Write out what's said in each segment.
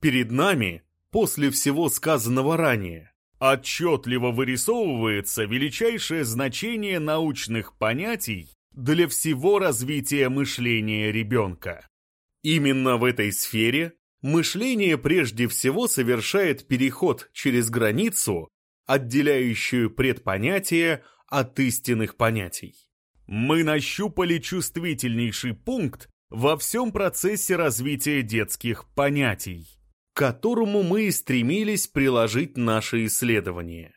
Перед нами, после всего сказанного ранее, отчетливо вырисовывается величайшее значение научных понятий для всего развития мышления ребенка. Именно в этой сфере мышление прежде всего совершает переход через границу, отделяющую предпонятие от истинных понятий. Мы нащупали чувствительнейший пункт во всем процессе развития детских понятий, к которому мы и стремились приложить наши исследования.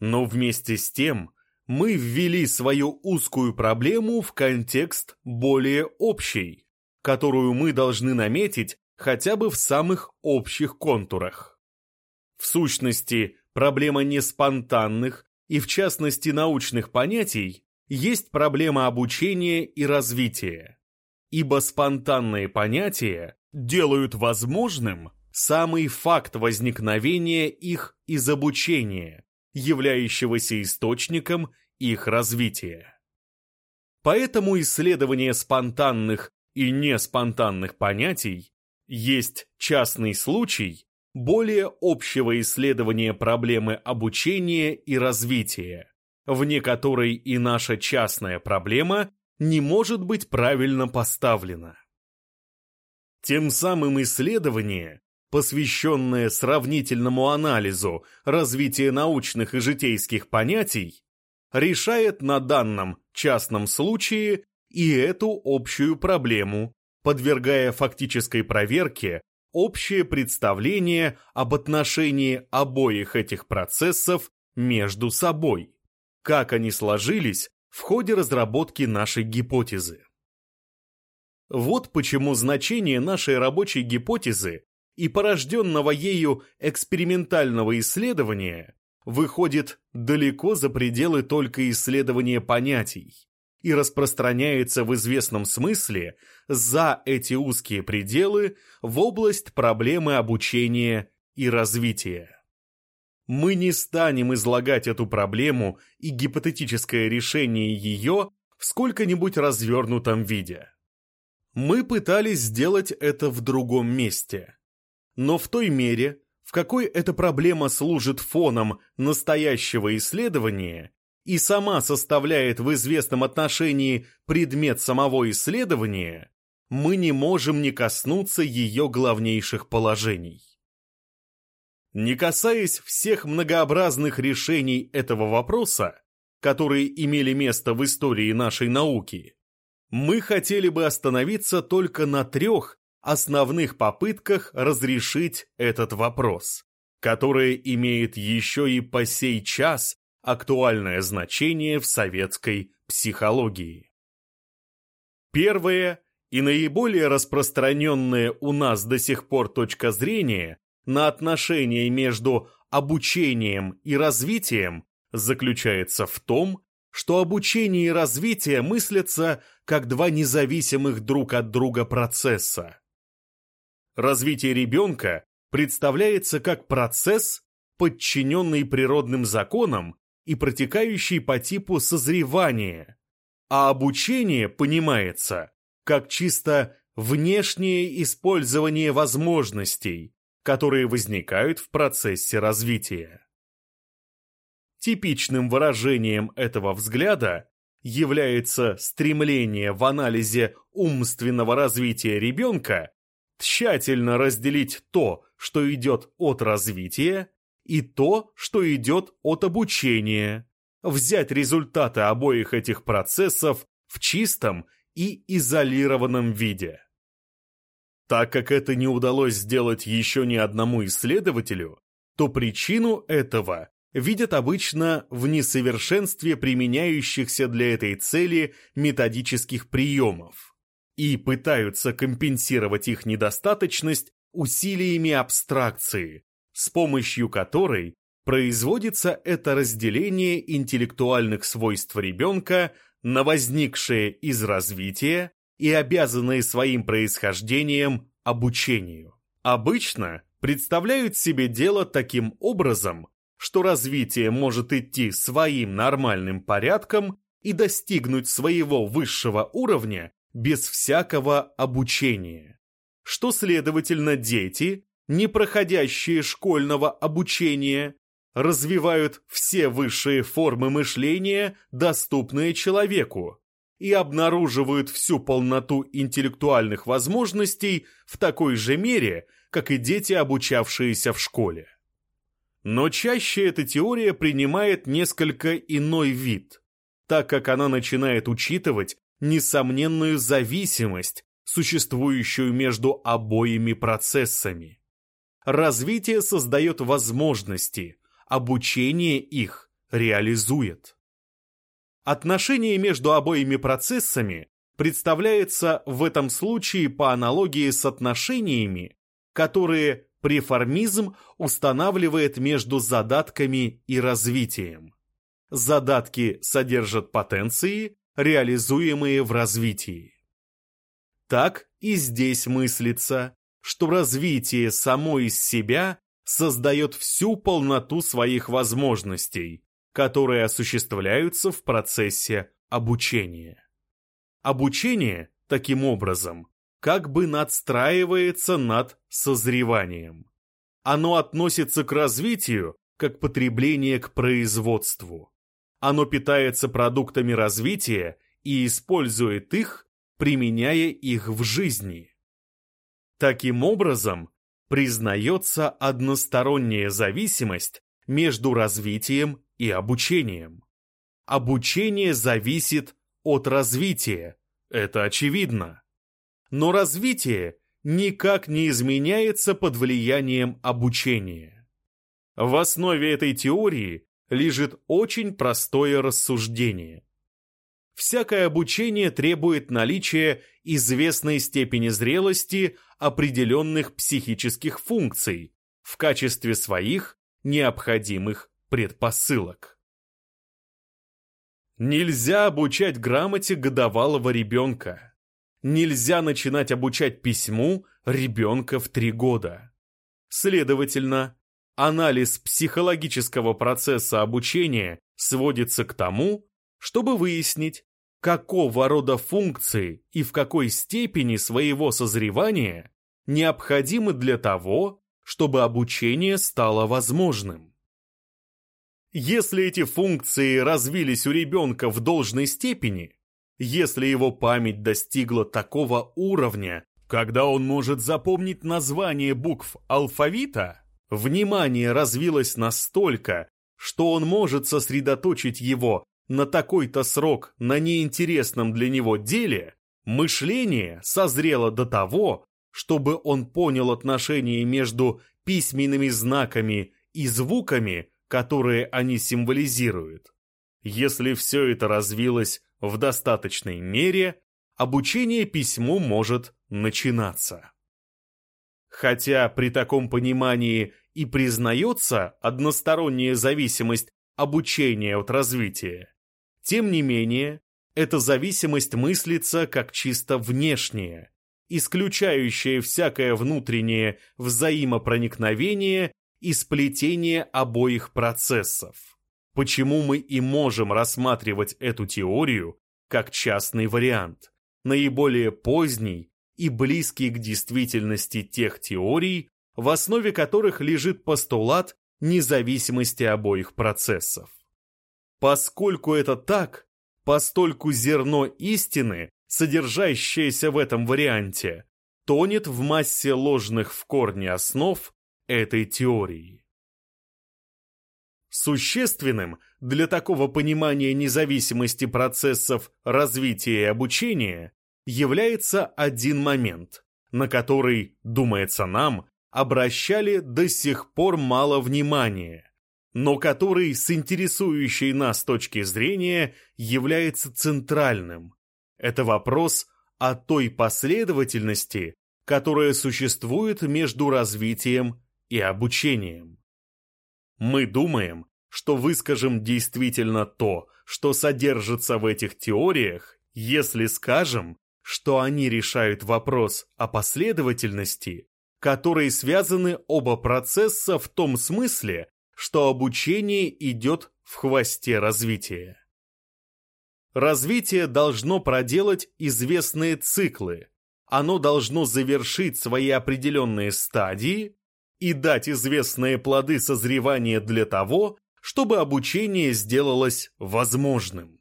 Но вместе с тем мы ввели свою узкую проблему в контекст более общий, которую мы должны наметить хотя бы в самых общих контурах. В сущности, проблема не спонтанных и, в частности, научных понятий есть проблема обучения и развития, ибо спонтанные понятия делают возможным самый факт возникновения их из обучения, являющегося источником их развития. Поэтому исследование спонтанных и неспонтанных понятий есть частный случай более общего исследования проблемы обучения и развития, вне которой и наша частная проблема не может быть правильно поставлена. Тем самым исследование, посвященное сравнительному анализу развития научных и житейских понятий, решает на данном частном случае и эту общую проблему, подвергая фактической проверке общее представление об отношении обоих этих процессов между собой, как они сложились в ходе разработки нашей гипотезы. Вот почему значение нашей рабочей гипотезы и порожденного ею экспериментального исследования выходит далеко за пределы только исследования понятий и распространяется в известном смысле за эти узкие пределы в область проблемы обучения и развития. Мы не станем излагать эту проблему и гипотетическое решение ее в сколько-нибудь развернутом виде. Мы пытались сделать это в другом месте. Но в той мере, в какой эта проблема служит фоном настоящего исследования и сама составляет в известном отношении предмет самого исследования, мы не можем не коснуться ее главнейших положений. Не касаясь всех многообразных решений этого вопроса, которые имели место в истории нашей науки, мы хотели бы остановиться только на трех основных попытках разрешить этот вопрос, которые имеет еще и по сей час актуальное значение в советской психологии. Первое и наиболее распространенная у нас до сих пор точка зрения на отношения между обучением и развитием заключается в том, что обучение и развитие мыслятся как два независимых друг от друга процесса. Развитие ребенка представляется как процесс, подчиненный природным законам и протекающий по типу созревания, а обучение понимается как чисто внешнее использование возможностей, которые возникают в процессе развития. Типичным выражением этого взгляда является стремление в анализе умственного развития ребенка тщательно разделить то, что идет от развития, и то, что идет от обучения, взять результаты обоих этих процессов в чистом и изолированном виде. Так как это не удалось сделать еще ни одному исследователю, то причину этого видят обычно в несовершенстве применяющихся для этой цели методических приемов и пытаются компенсировать их недостаточность усилиями абстракции, с помощью которой производится это разделение интеллектуальных свойств ребенка на возникшие из развития и обязанные своим происхождением обучению. Обычно представляют себе дело таким образом, что развитие может идти своим нормальным порядком и достигнуть своего высшего уровня без всякого обучения что, следовательно, дети, не проходящие школьного обучения, развивают все высшие формы мышления, доступные человеку, и обнаруживают всю полноту интеллектуальных возможностей в такой же мере, как и дети, обучавшиеся в школе. Но чаще эта теория принимает несколько иной вид, так как она начинает учитывать несомненную зависимость, существующую между обоими процессами. Развитие создает возможности, обучение их реализует. Отношение между обоими процессами представляется в этом случае по аналогии с отношениями, которые преформизм устанавливает между задатками и развитием. Задатки содержат потенции, реализуемые в развитии. Так и здесь мыслится, что развитие само из себя создает всю полноту своих возможностей, которые осуществляются в процессе обучения. Обучение, таким образом, как бы надстраивается над созреванием. Оно относится к развитию, как потребление к производству. Оно питается продуктами развития и использует их, применяя их в жизни. Таким образом, признается односторонняя зависимость между развитием и обучением. Обучение зависит от развития, это очевидно. Но развитие никак не изменяется под влиянием обучения. В основе этой теории лежит очень простое рассуждение. Всякое обучение требует наличия известной степени зрелости определенных психических функций в качестве своих необходимых предпосылок. Нельзя обучать грамоте годовалого ребенка. Нельзя начинать обучать письму ребенка в три года. Следовательно, анализ психологического процесса обучения сводится к тому, чтобы выяснить, какого рода функции и в какой степени своего созревания необходимы для того, чтобы обучение стало возможным. Если эти функции развились у ребенка в должной степени, если его память достигла такого уровня, когда он может запомнить название букв алфавита, Внимание развилось настолько, что он может сосредоточить его на такой-то срок на неинтересном для него деле, мышление созрело до того, чтобы он понял отношение между письменными знаками и звуками, которые они символизируют. Если все это развилось в достаточной мере, обучение письму может начинаться. Хотя при таком понимании и признается односторонняя зависимость обучения от развития, тем не менее, эта зависимость мыслится как чисто внешняя, исключающая всякое внутреннее взаимопроникновение и сплетение обоих процессов. Почему мы и можем рассматривать эту теорию как частный вариант, наиболее поздний и близкий к действительности тех теорий, в основе которых лежит постулат независимости обоих процессов. Поскольку это так, постольку зерно истины, содержащееся в этом варианте, тонет в массе ложных в корне основ этой теории. Существенным для такого понимания независимости процессов развития и обучения является один момент, на который, думается нам, обращали до сих пор мало внимания, но который с интересующей нас точки зрения является центральным. Это вопрос о той последовательности, которая существует между развитием и обучением. Мы думаем, что выскажем действительно то, что содержится в этих теориях, если скажем, что они решают вопрос о последовательности, которой связаны оба процесса в том смысле, что обучение идет в хвосте развития. Развитие должно проделать известные циклы, оно должно завершить свои определенные стадии и дать известные плоды созревания для того, чтобы обучение сделалось возможным.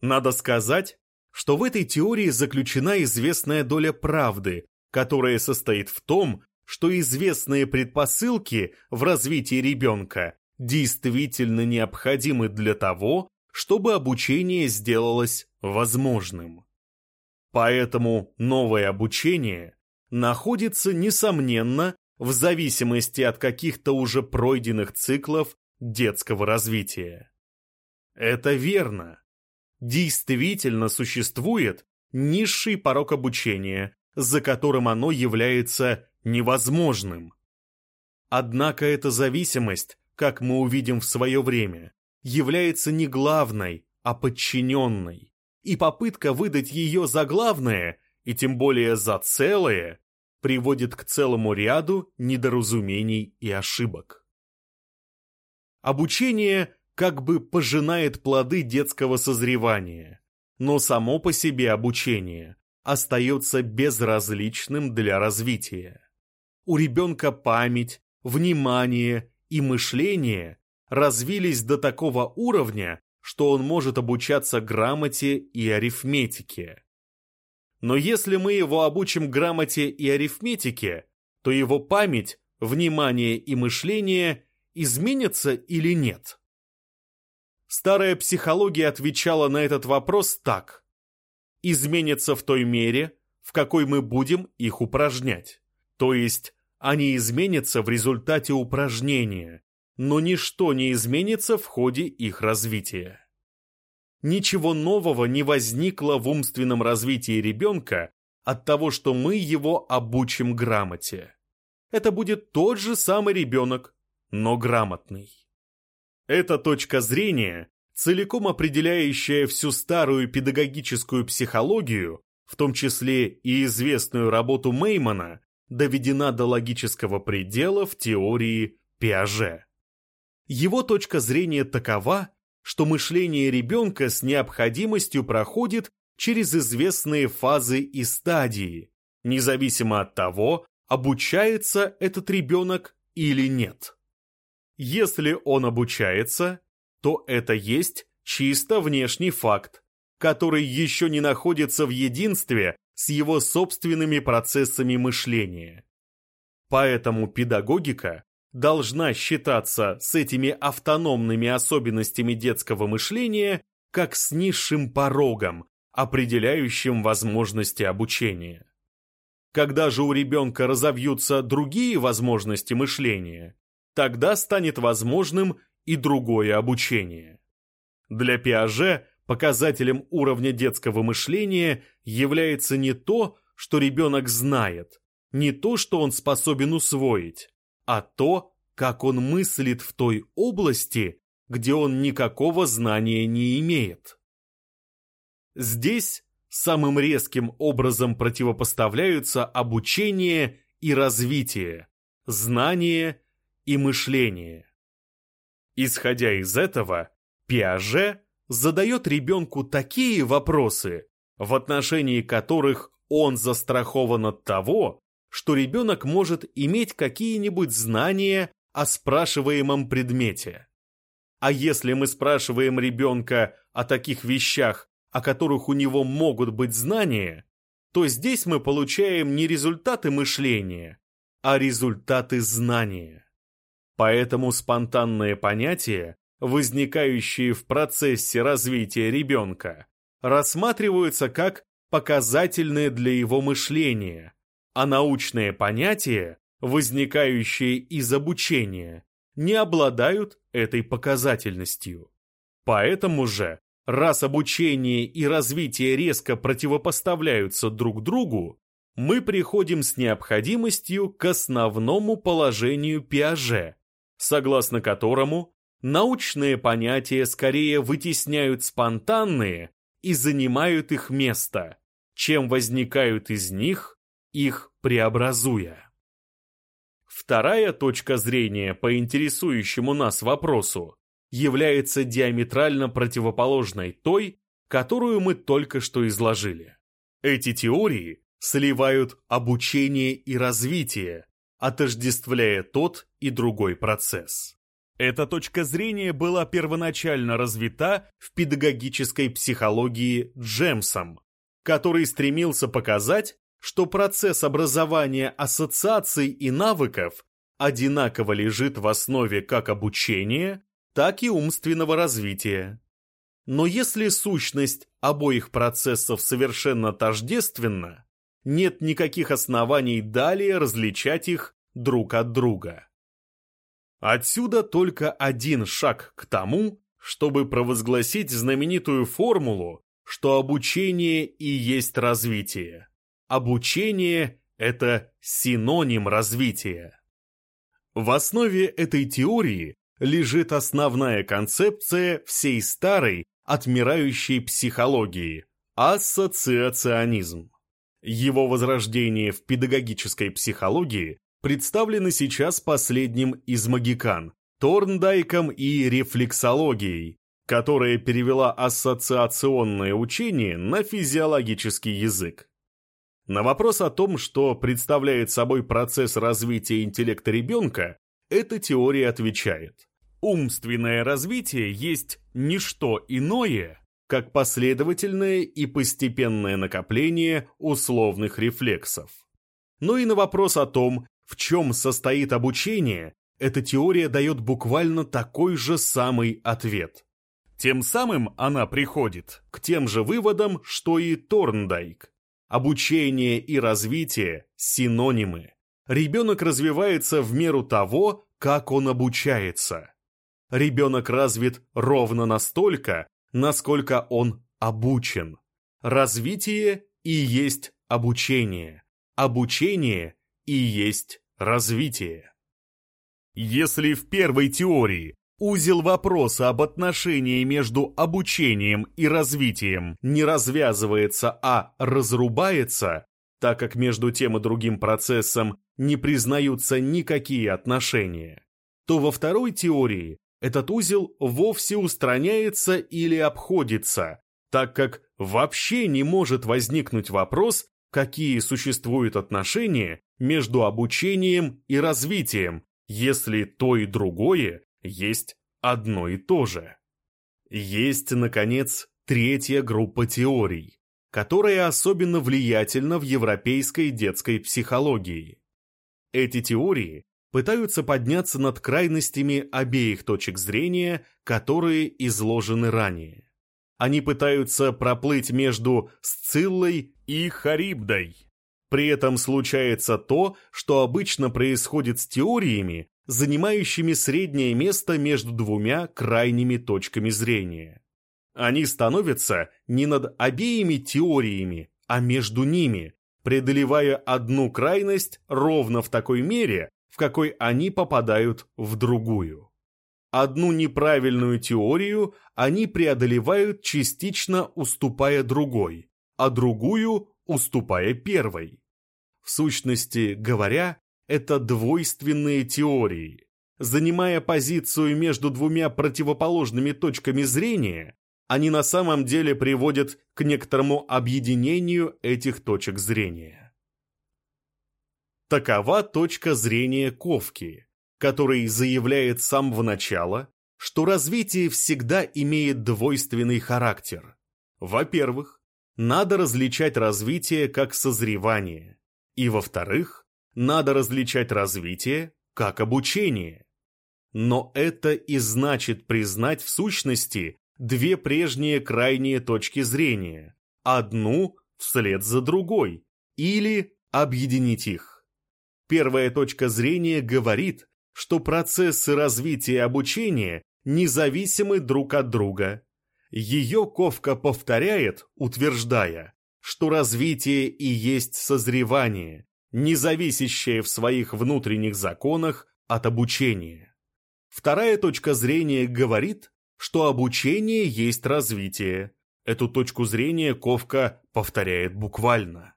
Надо сказать, что в этой теории заключена известная доля правды, которая состоит в том, что известные предпосылки в развитии ребенка действительно необходимы для того, чтобы обучение сделалось возможным. Поэтому новое обучение находится, несомненно, в зависимости от каких-то уже пройденных циклов детского развития. Это верно. Действительно существует низший порог обучения, за которым оно является невозможным. Однако эта зависимость, как мы увидим в свое время, является не главной, а подчиненной. И попытка выдать ее за главное, и тем более за целое, приводит к целому ряду недоразумений и ошибок. Обучение как бы пожинает плоды детского созревания, но само по себе обучение остается безразличным для развития. У ребенка память, внимание и мышление развились до такого уровня, что он может обучаться грамоте и арифметике. Но если мы его обучим грамоте и арифметике, то его память, внимание и мышление изменятся или нет? Старая психология отвечала на этот вопрос так. Изменятся в той мере, в какой мы будем их упражнять. То есть они изменятся в результате упражнения, но ничто не изменится в ходе их развития. Ничего нового не возникло в умственном развитии ребенка от того, что мы его обучим грамоте. Это будет тот же самый ребенок, но грамотный. Эта точка зрения, целиком определяющая всю старую педагогическую психологию, в том числе и известную работу Меймана, доведена до логического предела в теории Пиаже. Его точка зрения такова, что мышление ребенка с необходимостью проходит через известные фазы и стадии, независимо от того, обучается этот ребенок или нет. Если он обучается, то это есть чисто внешний факт, который еще не находится в единстве с его собственными процессами мышления. Поэтому педагогика должна считаться с этими автономными особенностями детского мышления как с низшим порогом, определяющим возможности обучения. Когда же у ребенка разовьются другие возможности мышления, тогда станет возможным и другое обучение. Для Пиаже показателем уровня детского мышления является не то, что ребенок знает, не то, что он способен усвоить, а то, как он мыслит в той области, где он никакого знания не имеет. Здесь самым резким образом противопоставляются обучение и развитие, знание и мышление. Исходя из этого, Пиаже задает ребенку такие вопросы, в отношении которых он застрахован от того, что ребенок может иметь какие-нибудь знания о спрашиваемом предмете. А если мы спрашиваем ребенка о таких вещах, о которых у него могут быть знания, то здесь мы получаем не результаты мышления, а результаты знания. Поэтому спонтанные понятия, возникающие в процессе развития ребенка, рассматриваются как показательные для его мышления, а научные понятия, возникающие из обучения, не обладают этой показательностью. Поэтому же, раз обучение и развитие резко противопоставляются друг другу, мы приходим с необходимостью к основному положению Пиаже, согласно которому научные понятия скорее вытесняют спонтанные и занимают их место, чем возникают из них их преобразуя. Вторая точка зрения по интересующему нас вопросу является диаметрально противоположной той, которую мы только что изложили. Эти теории сливают обучение и развитие, отождествляя тот и другой процесс. Эта точка зрения была первоначально развита в педагогической психологии Джемсом, который стремился показать, что процесс образования ассоциаций и навыков одинаково лежит в основе как обучения, так и умственного развития. Но если сущность обоих процессов совершенно тождественна, нет никаких оснований далее различать их друг от друга. Отсюда только один шаг к тому, чтобы провозгласить знаменитую формулу, что обучение и есть развитие. Обучение – это синоним развития. В основе этой теории лежит основная концепция всей старой, отмирающей психологии – ассоциационизм. Его возрождение в педагогической психологии представлено сейчас последним из магикан – Торндайком и рефлексологией, которая перевела ассоциационное учение на физиологический язык. На вопрос о том, что представляет собой процесс развития интеллекта ребенка, эта теория отвечает. Умственное развитие есть не что иное, как последовательное и постепенное накопление условных рефлексов. Но и на вопрос о том, в чем состоит обучение, эта теория дает буквально такой же самый ответ. Тем самым она приходит к тем же выводам, что и Торндайк. Обучение и развитие – синонимы. Ребенок развивается в меру того, как он обучается. Ребенок развит ровно настолько, насколько он обучен. Развитие и есть обучение. Обучение и есть развитие. Если в первой теории узел вопроса об отношении между обучением и развитием не развязывается, а разрубается, так как между тем и другим процессом не признаются никакие отношения, то во второй теории этот узел вовсе устраняется или обходится, так как вообще не может возникнуть вопрос, какие существуют отношения между обучением и развитием, если то и другое есть одно и то же. Есть, наконец, третья группа теорий, которая особенно влиятельна в европейской детской психологии. Эти теории пытаются подняться над крайностями обеих точек зрения, которые изложены ранее. Они пытаются проплыть между Сциллой и Харибдой. При этом случается то, что обычно происходит с теориями, занимающими среднее место между двумя крайними точками зрения. Они становятся не над обеими теориями, а между ними, преодолевая одну крайность ровно в такой мере, в какой они попадают в другую. Одну неправильную теорию они преодолевают частично уступая другой, а другую уступая первой. В сущности говоря, это двойственные теории. Занимая позицию между двумя противоположными точками зрения, они на самом деле приводят к некоторому объединению этих точек зрения. Такова точка зрения Ковки, который заявляет с самого начала, что развитие всегда имеет двойственный характер. Во-первых, надо различать развитие как созревание, и во-вторых, надо различать развитие как обучение. Но это и значит признать в сущности две прежние крайние точки зрения, одну вслед за другой, или объединить их. Первая точка зрения говорит, что процессы развития обучения независимы друг от друга. Ее Ковка повторяет, утверждая, что развитие и есть созревание, не зависящее в своих внутренних законах от обучения. Вторая точка зрения говорит, что обучение есть развитие. Эту точку зрения Ковка повторяет буквально.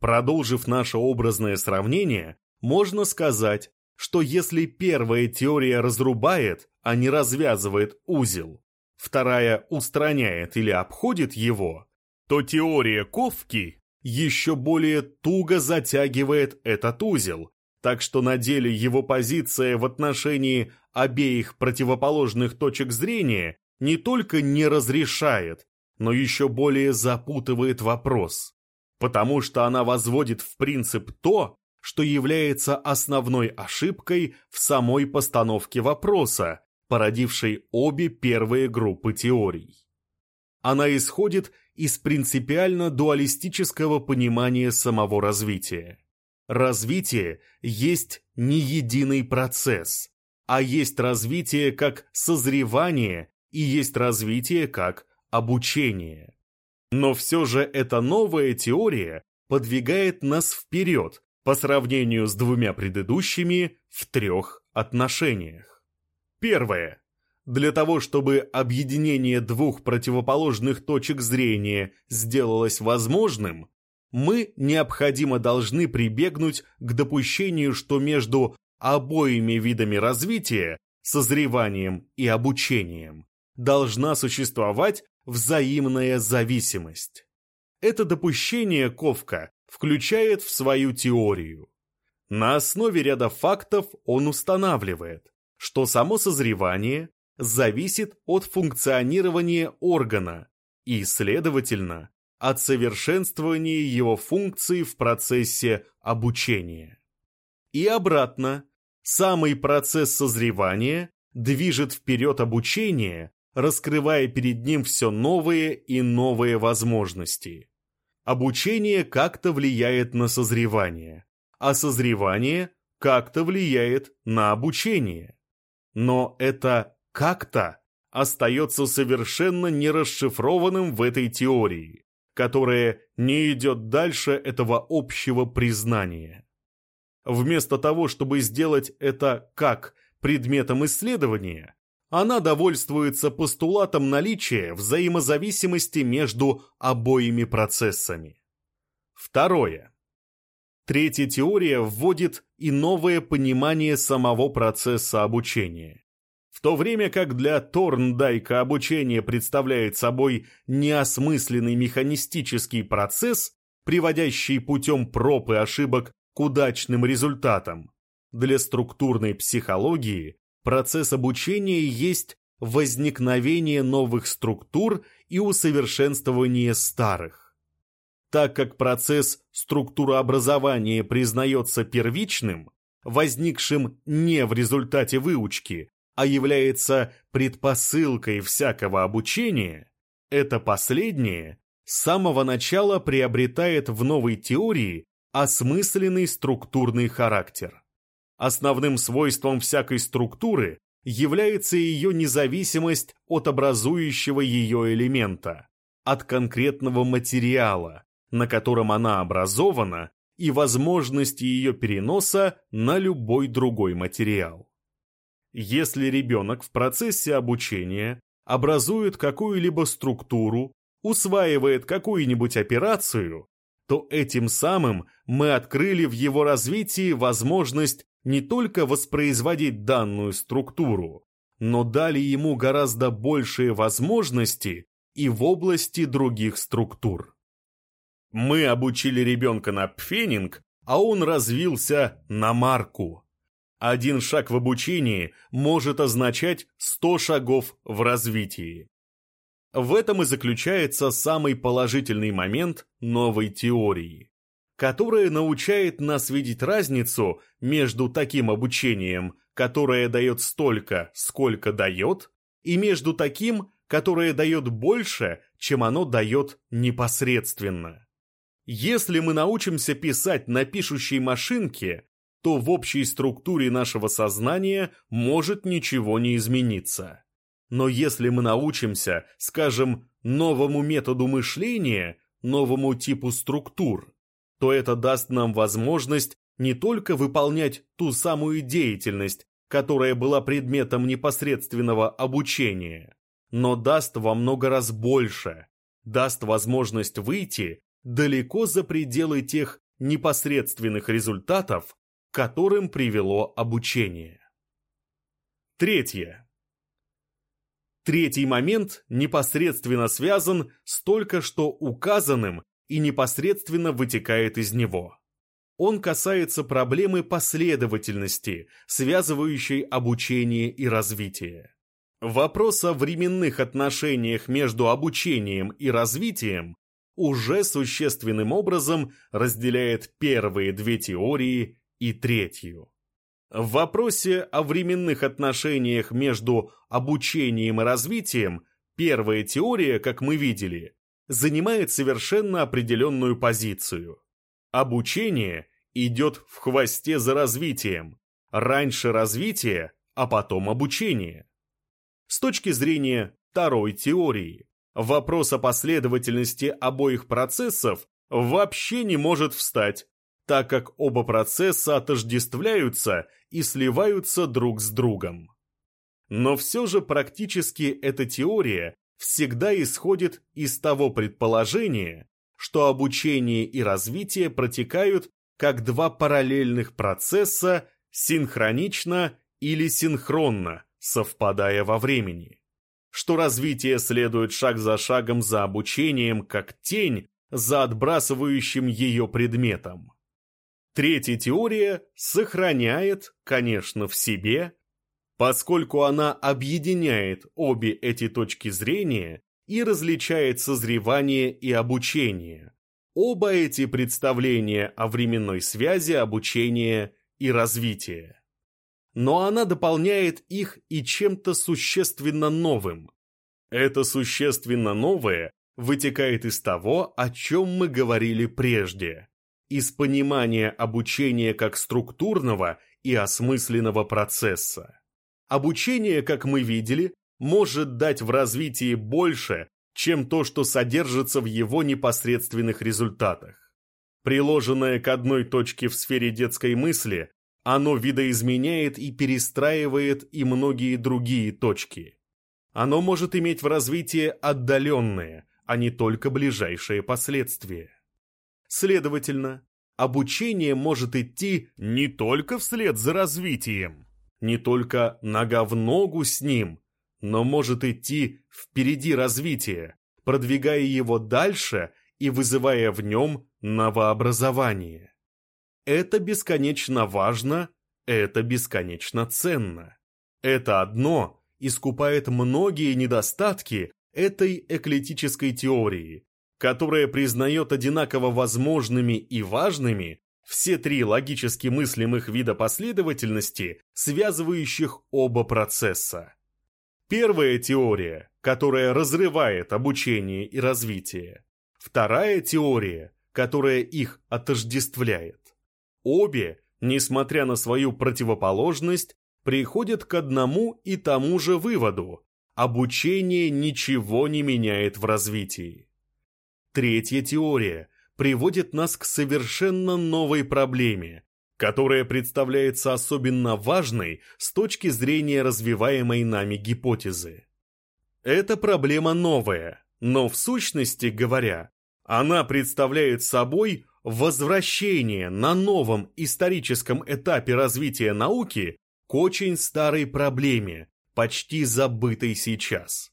Продолжив наше образное сравнение, можно сказать, что если первая теория разрубает, а не развязывает узел, вторая устраняет или обходит его, то теория Ковки еще более туго затягивает этот узел, так что на деле его позиция в отношении обеих противоположных точек зрения не только не разрешает, но еще более запутывает вопрос, потому что она возводит в принцип то, что является основной ошибкой в самой постановке вопроса, породившей обе первые группы теорий. Она исходит из принципиально дуалистического понимания самого развития. Развитие есть не единый процесс, а есть развитие как созревание и есть развитие как обучение. Но все же эта новая теория подвигает нас вперед по сравнению с двумя предыдущими в трех отношениях. Первое. Для того, чтобы объединение двух противоположных точек зрения сделалось возможным, мы необходимо должны прибегнуть к допущению, что между обоими видами развития, созреванием и обучением, должна существовать взаимная зависимость. Это допущение Ковка включает в свою теорию. На основе ряда фактов он устанавливает, что само созревание зависит от функционирования органа и, следовательно, от совершенствования его функций в процессе обучения. И обратно, самый процесс созревания движет вперед обучение, раскрывая перед ним все новые и новые возможности. Обучение как-то влияет на созревание, а созревание как-то влияет на обучение. Но это «как-то» остается совершенно нерасшифрованным в этой теории, которая не идет дальше этого общего признания. Вместо того, чтобы сделать это как предметом исследования, она довольствуется постулатом наличия взаимозависимости между обоими процессами. Второе. Третья теория вводит и новое понимание самого процесса обучения. То время как для Торндайка обучение представляет собой неосмысленный механистический процесс, приводящий путем проб и ошибок к удачным результатам, для структурной психологии Процесс обучения есть возникновение новых структур и усовершенствование старых. Так как процесс структурообразования признается первичным, возникшим не в результате выучки, а является предпосылкой всякого обучения, это последнее с самого начала приобретает в новой теории осмысленный структурный характер. Основным свойством всякой структуры является ее независимость от образующего ее элемента, от конкретного материала, на котором она образована, и возможности ее переноса на любой другой материал. Если ребенок в процессе обучения образует какую-либо структуру, усваивает какую-нибудь операцию, то этим самым мы открыли в его развитии возможность не только воспроизводить данную структуру, но дали ему гораздо большие возможности и в области других структур. Мы обучили ребенка на пфенинг, а он развился на марку. Один шаг в обучении может означать 100 шагов в развитии. В этом и заключается самый положительный момент новой теории которая научает нас видеть разницу между таким обучением, которое дает столько, сколько дает, и между таким, которое дает больше, чем оно дает непосредственно. Если мы научимся писать на пишущей машинке, то в общей структуре нашего сознания может ничего не измениться. Но если мы научимся, скажем, новому методу мышления, новому типу структур, то это даст нам возможность не только выполнять ту самую деятельность, которая была предметом непосредственного обучения, но даст во много раз больше, даст возможность выйти далеко за пределы тех непосредственных результатов, которым привело обучение. Третье. Третий момент непосредственно связан с только что указанным и непосредственно вытекает из него. Он касается проблемы последовательности, связывающей обучение и развитие. Вопрос о временных отношениях между обучением и развитием уже существенным образом разделяет первые две теории и третью. В вопросе о временных отношениях между обучением и развитием первая теория, как мы видели, занимает совершенно определенную позицию. Обучение идет в хвосте за развитием, раньше развитие, а потом обучение. С точки зрения второй теории, вопрос о последовательности обоих процессов вообще не может встать, так как оба процесса отождествляются и сливаются друг с другом. Но все же практически эта теория всегда исходит из того предположения, что обучение и развитие протекают как два параллельных процесса синхронично или синхронно, совпадая во времени. Что развитие следует шаг за шагом за обучением, как тень за отбрасывающим ее предметом. Третья теория сохраняет, конечно, в себе поскольку она объединяет обе эти точки зрения и различает созревание и обучение. Оба эти представления о временной связи обучения и развития. Но она дополняет их и чем-то существенно новым. Это существенно новое вытекает из того, о чем мы говорили прежде, из понимания обучения как структурного и осмысленного процесса. Обучение, как мы видели, может дать в развитии больше, чем то, что содержится в его непосредственных результатах. Приложенное к одной точке в сфере детской мысли, оно видоизменяет и перестраивает и многие другие точки. Оно может иметь в развитии отдаленные, а не только ближайшие последствия. Следовательно, обучение может идти не только вслед за развитием, не только нога в ногу с ним, но может идти впереди развития, продвигая его дальше и вызывая в нем новообразование. Это бесконечно важно, это бесконечно ценно. Это одно искупает многие недостатки этой эклетической теории, которая признает одинаково возможными и важными все три логически мыслимых вида последовательности, связывающих оба процесса. Первая теория, которая разрывает обучение и развитие. Вторая теория, которая их отождествляет. Обе, несмотря на свою противоположность, приходят к одному и тому же выводу – обучение ничего не меняет в развитии. Третья теория приводит нас к совершенно новой проблеме, которая представляется особенно важной с точки зрения развиваемой нами гипотезы. Эта проблема новая, но в сущности говоря, она представляет собой возвращение на новом историческом этапе развития науки к очень старой проблеме, почти забытой сейчас.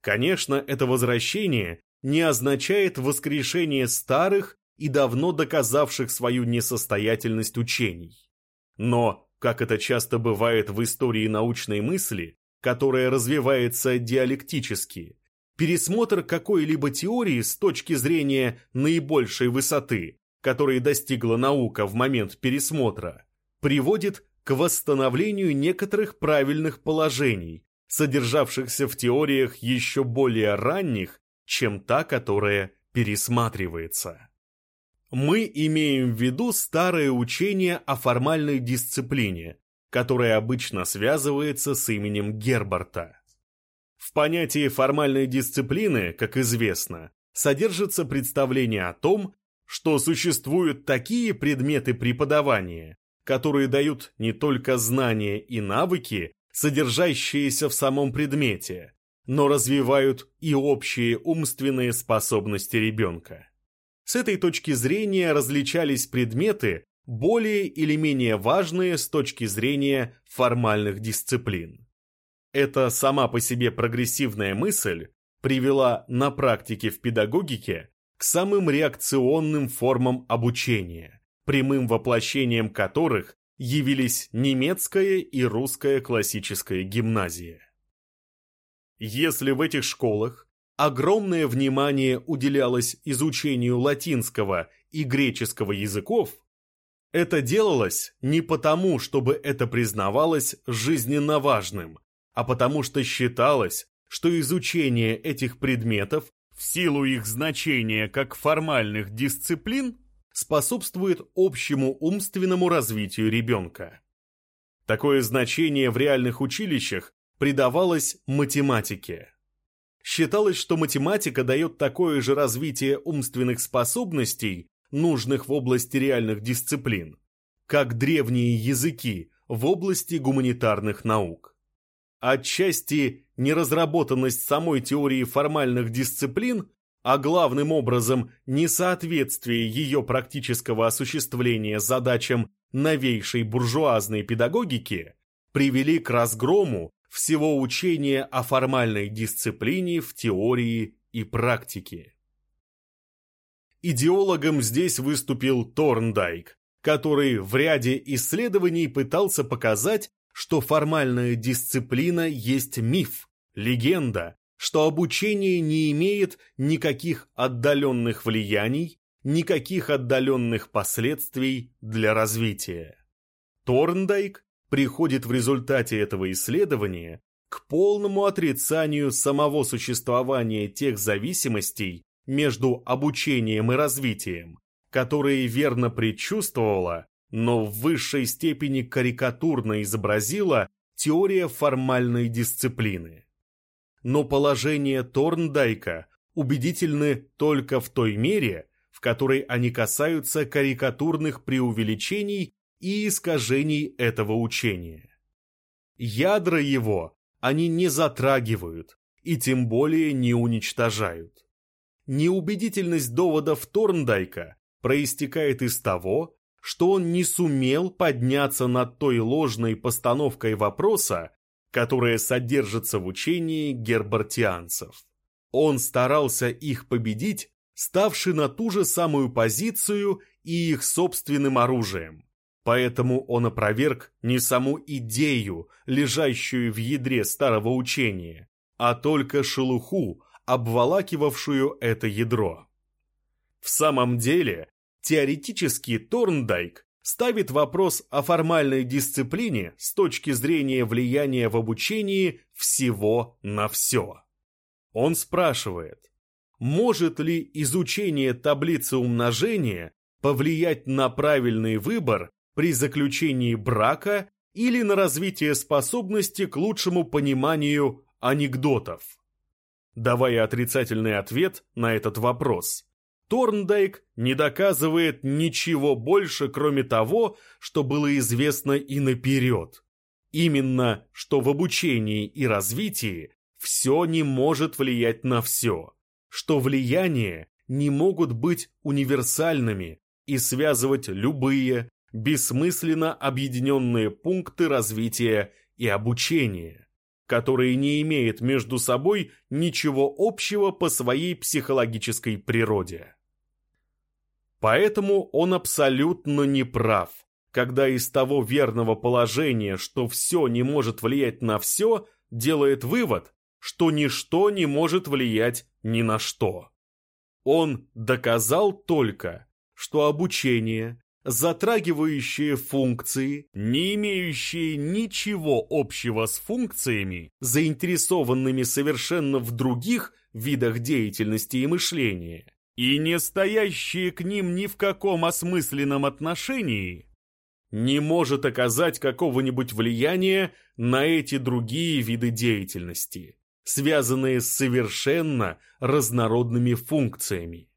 Конечно, это возвращение не означает воскрешение старых и давно доказавших свою несостоятельность учений. Но, как это часто бывает в истории научной мысли, которая развивается диалектически, пересмотр какой-либо теории с точки зрения наибольшей высоты, которой достигла наука в момент пересмотра, приводит к восстановлению некоторых правильных положений, содержавшихся в теориях еще более ранних чем та, которая пересматривается. Мы имеем в виду старое учение о формальной дисциплине, которое обычно связывается с именем Герберта. В понятии формальной дисциплины, как известно, содержится представление о том, что существуют такие предметы преподавания, которые дают не только знания и навыки, содержащиеся в самом предмете, но развивают и общие умственные способности ребенка. С этой точки зрения различались предметы, более или менее важные с точки зрения формальных дисциплин. Эта сама по себе прогрессивная мысль привела на практике в педагогике к самым реакционным формам обучения, прямым воплощением которых явились немецкая и русская классическая гимназия. Если в этих школах огромное внимание уделялось изучению латинского и греческого языков, это делалось не потому, чтобы это признавалось жизненно важным, а потому что считалось, что изучение этих предметов в силу их значения как формальных дисциплин способствует общему умственному развитию ребенка. Такое значение в реальных училищах придавалось математике. Считалось, что математика дает такое же развитие умственных способностей, нужных в области реальных дисциплин, как древние языки в области гуманитарных наук. Отчасти неразработанность самой теории формальных дисциплин, а главным образом несоответствие ее практического осуществления задачам новейшей буржуазной педагогики, привели к разгрому всего учения о формальной дисциплине в теории и практике. Идеологом здесь выступил Торндайк, который в ряде исследований пытался показать, что формальная дисциплина есть миф, легенда, что обучение не имеет никаких отдаленных влияний, никаких отдаленных последствий для развития. Торндайк приходит в результате этого исследования к полному отрицанию самого существования тех зависимостей между обучением и развитием, которые верно предчувствовала но в высшей степени карикатурно изобразила теория формальной дисциплины. Но положения Торндайка убедительны только в той мере, в которой они касаются карикатурных преувеличений и искажений этого учения. Ядра его они не затрагивают и тем более не уничтожают. Неубедительность доводов Торндайка проистекает из того, что он не сумел подняться над той ложной постановкой вопроса, которая содержится в учении гербартианцев. Он старался их победить, ставши на ту же самую позицию и их собственным оружием. Поэтому он опроверг не саму идею, лежащую в ядре старого учения, а только шелуху, обволакивавшую это ядро. В самом деле, Теоретически Торндайк ставит вопрос о формальной дисциплине с точки зрения влияния в обучении всего на все. Он спрашивает, может ли изучение таблицы умножения повлиять на правильный выбор при заключении брака или на развитие способности к лучшему пониманию анекдотов? Давая отрицательный ответ на этот вопрос, Торндайк не доказывает ничего больше, кроме того, что было известно и наперед. Именно, что в обучении и развитии все не может влиять на все, что влияния не могут быть универсальными и связывать любые, бессмысленно объединенные пункты развития и обучения которые не имеют между собой ничего общего по своей психологической природе. Поэтому он абсолютно не прав, когда из того верного положения, что все не может влиять на все, делает вывод, что ничто не может влиять ни на что. Он доказал только, что обучение, затрагивающее функции, не имеющие ничего общего с функциями, заинтересованными совершенно в других видах деятельности и мышления, и не стоящие к ним ни в каком осмысленном отношении, не может оказать какого-нибудь влияния на эти другие виды деятельности, связанные с совершенно разнородными функциями.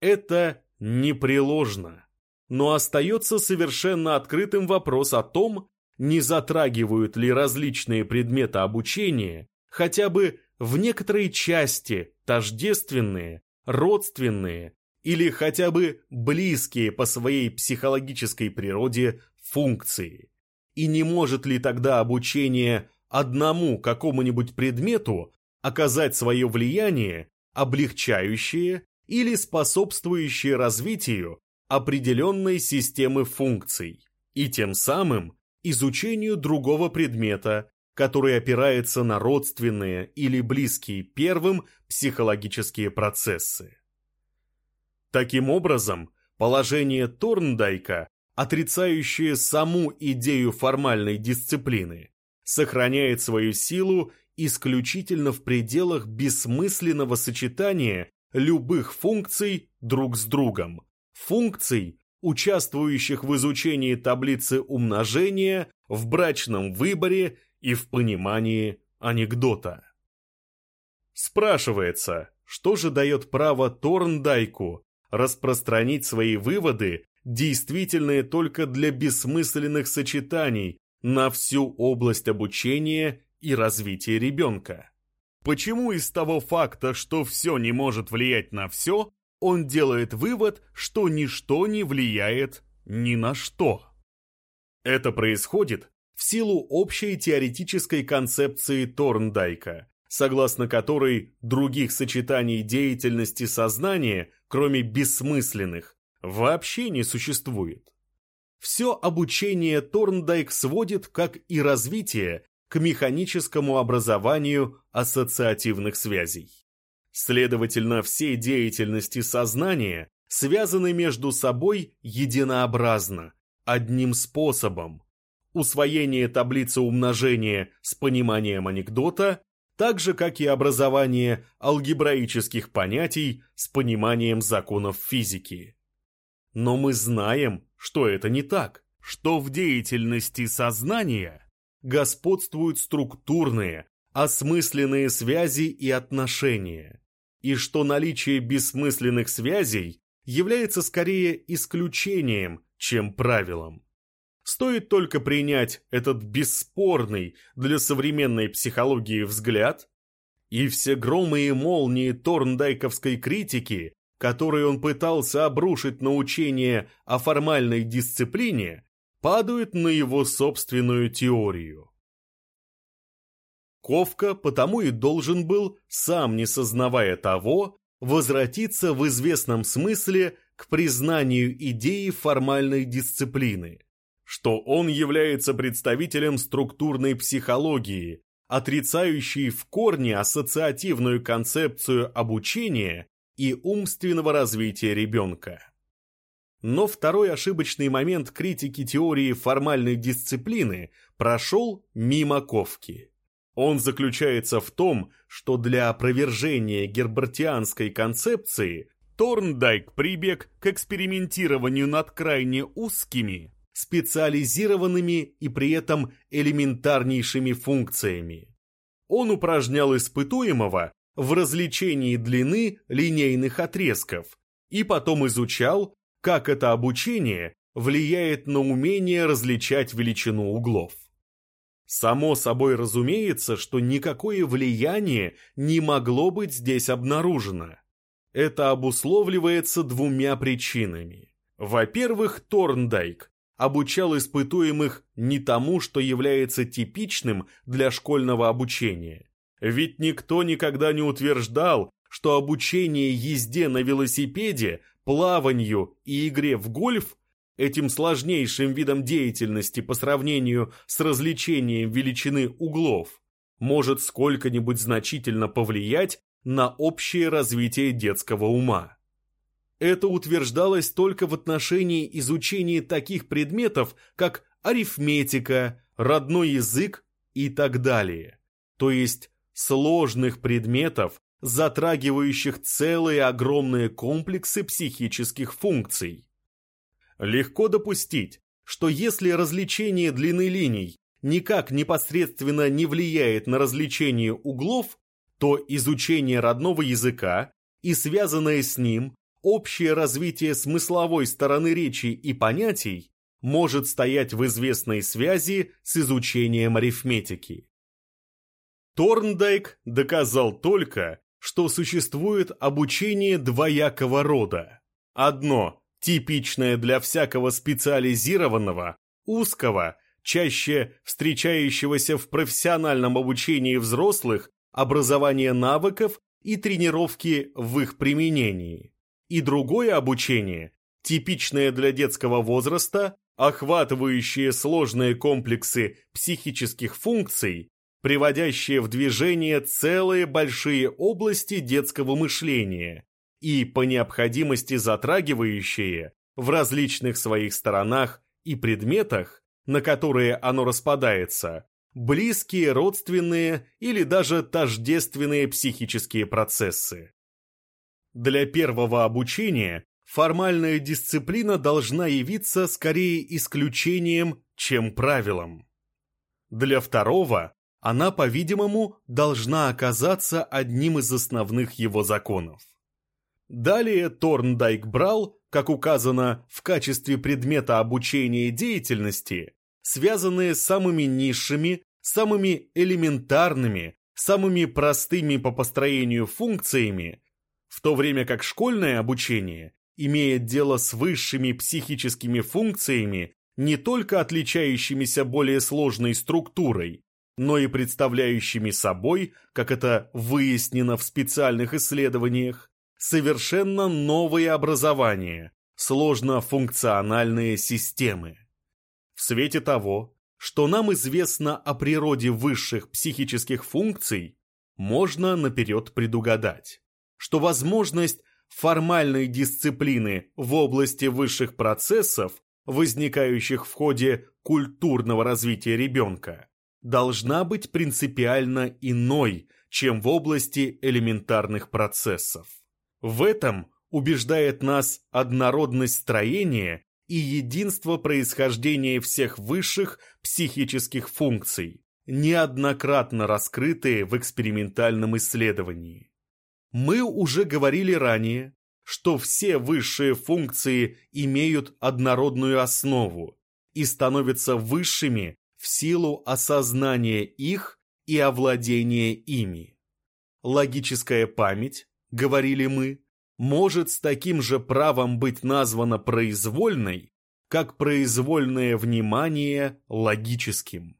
Это непреложно, но остается совершенно открытым вопрос о том, не затрагивают ли различные предметы обучения хотя бы в некоторой части тождественные родственные или хотя бы близкие по своей психологической природе функции. И не может ли тогда обучение одному какому-нибудь предмету оказать свое влияние, облегчающее или способствующие развитию определенной системы функций и тем самым изучению другого предмета, который опирается на родственные или близкие первым психологические процессы. Таким образом, положение Торндайка, отрицающее саму идею формальной дисциплины, сохраняет свою силу исключительно в пределах бессмысленного сочетания любых функций друг с другом, функций, участвующих в изучении таблицы умножения, в брачном выборе и в понимании анекдота. Спрашивается, что же дает право Торндайку распространить свои выводы, действительные только для бессмысленных сочетаний, на всю область обучения и развития ребенка? Почему из того факта, что все не может влиять на все, он делает вывод, что ничто не влияет ни на что? Это происходит в силу общей теоретической концепции Торндайка, согласно которой других сочетаний деятельности сознания, кроме бессмысленных, вообще не существует. Все обучение Торндайк сводит, как и развитие, к механическому образованию ассоциативных связей. Следовательно, все деятельности сознания связаны между собой единообразно, одним способом. Усвоение таблицы умножения с пониманием анекдота, так же, как и образование алгебраических понятий с пониманием законов физики. Но мы знаем, что это не так, что в деятельности сознания господствуют структурные, осмысленные связи и отношения, и что наличие бессмысленных связей является скорее исключением, чем правилом. Стоит только принять этот бесспорный для современной психологии взгляд, и все громы и молнии торндайковской критики, которые он пытался обрушить на учение о формальной дисциплине, падают на его собственную теорию. Ковка потому и должен был, сам не сознавая того, возвратиться в известном смысле к признанию идеи формальной дисциплины, что он является представителем структурной психологии, отрицающей в корне ассоциативную концепцию обучения и умственного развития ребенка. Но второй ошибочный момент критики теории формальной дисциплины прошел мимо Ковки. Он заключается в том, что для опровержения гербертианской концепции Торндайк прибег к экспериментированию над крайне узкими, специализированными и при этом элементарнейшими функциями. Он упражнял испытуемого в развлечении длины линейных отрезков и потом изучал, как это обучение влияет на умение различать величину углов. Само собой разумеется, что никакое влияние не могло быть здесь обнаружено. Это обусловливается двумя причинами. Во-первых, Торндайк обучал испытуемых не тому, что является типичным для школьного обучения. Ведь никто никогда не утверждал, что обучение езде на велосипеде, плаванию и игре в гольф этим сложнейшим видом деятельности по сравнению с развлечением величины углов, может сколько-нибудь значительно повлиять на общее развитие детского ума. Это утверждалось только в отношении изучения таких предметов, как арифметика, родной язык и так далее, то есть сложных предметов, затрагивающих целые огромные комплексы психических функций. Легко допустить, что если развлечение длины линий никак непосредственно не влияет на развлечение углов, то изучение родного языка и связанное с ним общее развитие смысловой стороны речи и понятий может стоять в известной связи с изучением арифметики. Торндайк доказал только, что существует обучение двоякого рода. Одно типичное для всякого специализированного, узкого, чаще встречающегося в профессиональном обучении взрослых, образования навыков и тренировки в их применении. и другое обучение, типичное для детского возраста, охватывающее сложные комплексы психических функций, приводящие в движение целые большие области детского мышления и по необходимости затрагивающие в различных своих сторонах и предметах, на которые оно распадается, близкие, родственные или даже тождественные психические процессы. Для первого обучения формальная дисциплина должна явиться скорее исключением, чем правилом. Для второго она, по-видимому, должна оказаться одним из основных его законов. Далее Торндайк брал, как указано, в качестве предмета обучения деятельности, связанные с самыми низшими, самыми элементарными, самыми простыми по построению функциями, в то время как школьное обучение имеет дело с высшими психическими функциями, не только отличающимися более сложной структурой, но и представляющими собой, как это выяснено в специальных исследованиях, совершенно новые образования, сложно-функциональные системы. В свете того, что нам известно о природе высших психических функций, можно наперед предугадать, что возможность формальной дисциплины в области высших процессов, возникающих в ходе культурного развития ребенка, должна быть принципиально иной, чем в области элементарных процессов. В этом убеждает нас однородность строения и единство происхождения всех высших психических функций, неоднократно раскрытые в экспериментальном исследовании. Мы уже говорили ранее, что все высшие функции имеют однородную основу и становятся высшими в силу осознания их и овладения ими. Логическая память, говорили мы, может с таким же правом быть названа произвольной, как произвольное внимание логическим.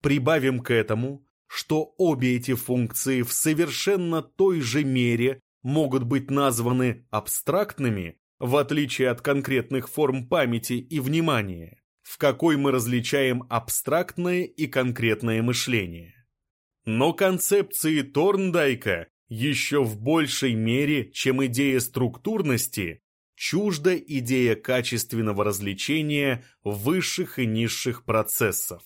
Прибавим к этому, что обе эти функции в совершенно той же мере могут быть названы абстрактными, в отличие от конкретных форм памяти и внимания, в какой мы различаем абстрактное и конкретное мышление. Но концепции Торндайка еще в большей мере, чем идея структурности, чужда идея качественного развлечения высших и низших процессов.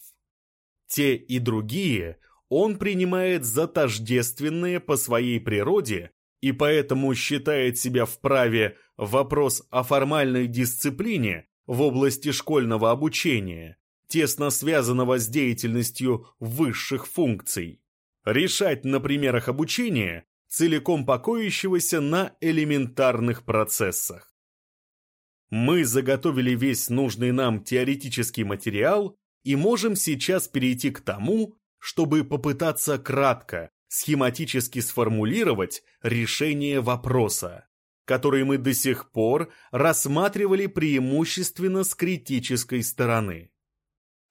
Те и другие он принимает за тождественные по своей природе и поэтому считает себя вправе вопрос о формальной дисциплине в области школьного обучения, тесно связанного с деятельностью высших функций. Решать на примерах обучения, целиком покоящегося на элементарных процессах. Мы заготовили весь нужный нам теоретический материал и можем сейчас перейти к тому, чтобы попытаться кратко, схематически сформулировать решение вопроса который мы до сих пор рассматривали преимущественно с критической стороны.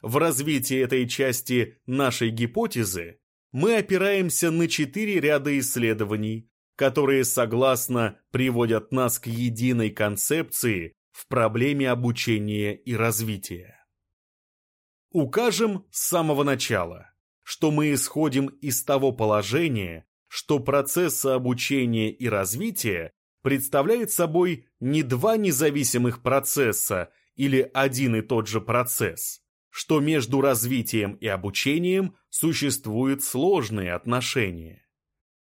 В развитии этой части нашей гипотезы мы опираемся на четыре ряда исследований, которые согласно приводят нас к единой концепции в проблеме обучения и развития. Укажем с самого начала, что мы исходим из того положения, что процессы обучения и развития представляет собой не два независимых процесса или один и тот же процесс, что между развитием и обучением существуют сложные отношения.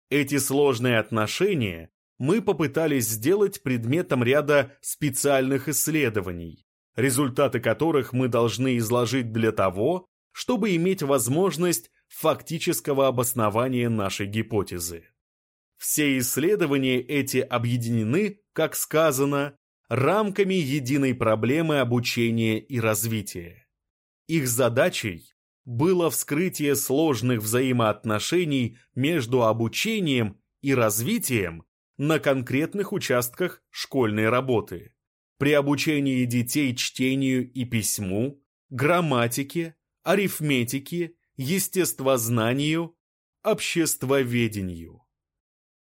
Эти сложные отношения мы попытались сделать предметом ряда специальных исследований, результаты которых мы должны изложить для того, чтобы иметь возможность фактического обоснования нашей гипотезы. Все исследования эти объединены, как сказано, рамками единой проблемы обучения и развития. Их задачей было вскрытие сложных взаимоотношений между обучением и развитием на конкретных участках школьной работы, при обучении детей чтению и письму, грамматике, арифметике, естествознанию, обществоведению.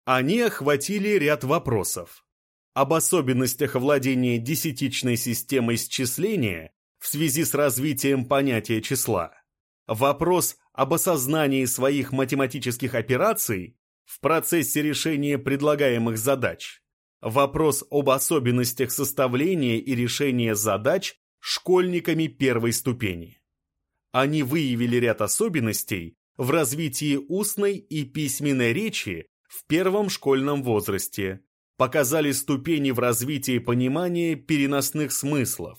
Они охватили ряд вопросов. об особенностях владения десятичной системой счисления в связи с развитием понятия числа, вопрос об осознании своих математических операций в процессе решения предлагаемых задач, вопрос об особенностях составления и решения задач школьниками первой ступени. Они выявили ряд особенностей в развитии устной и письменной речи в первом школьном возрасте, показали ступени в развитии понимания переносных смыслов,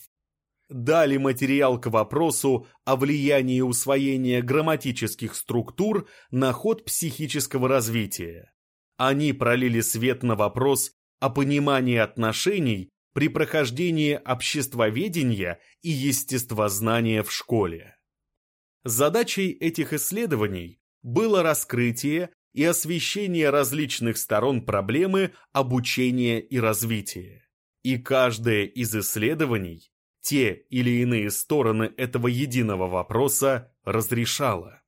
дали материал к вопросу о влиянии усвоения грамматических структур на ход психического развития. Они пролили свет на вопрос о понимании отношений при прохождении обществоведения и естествознания в школе. Задачей этих исследований было раскрытие и освещение различных сторон проблемы обучения и развития. И каждое из исследований те или иные стороны этого единого вопроса разрешало.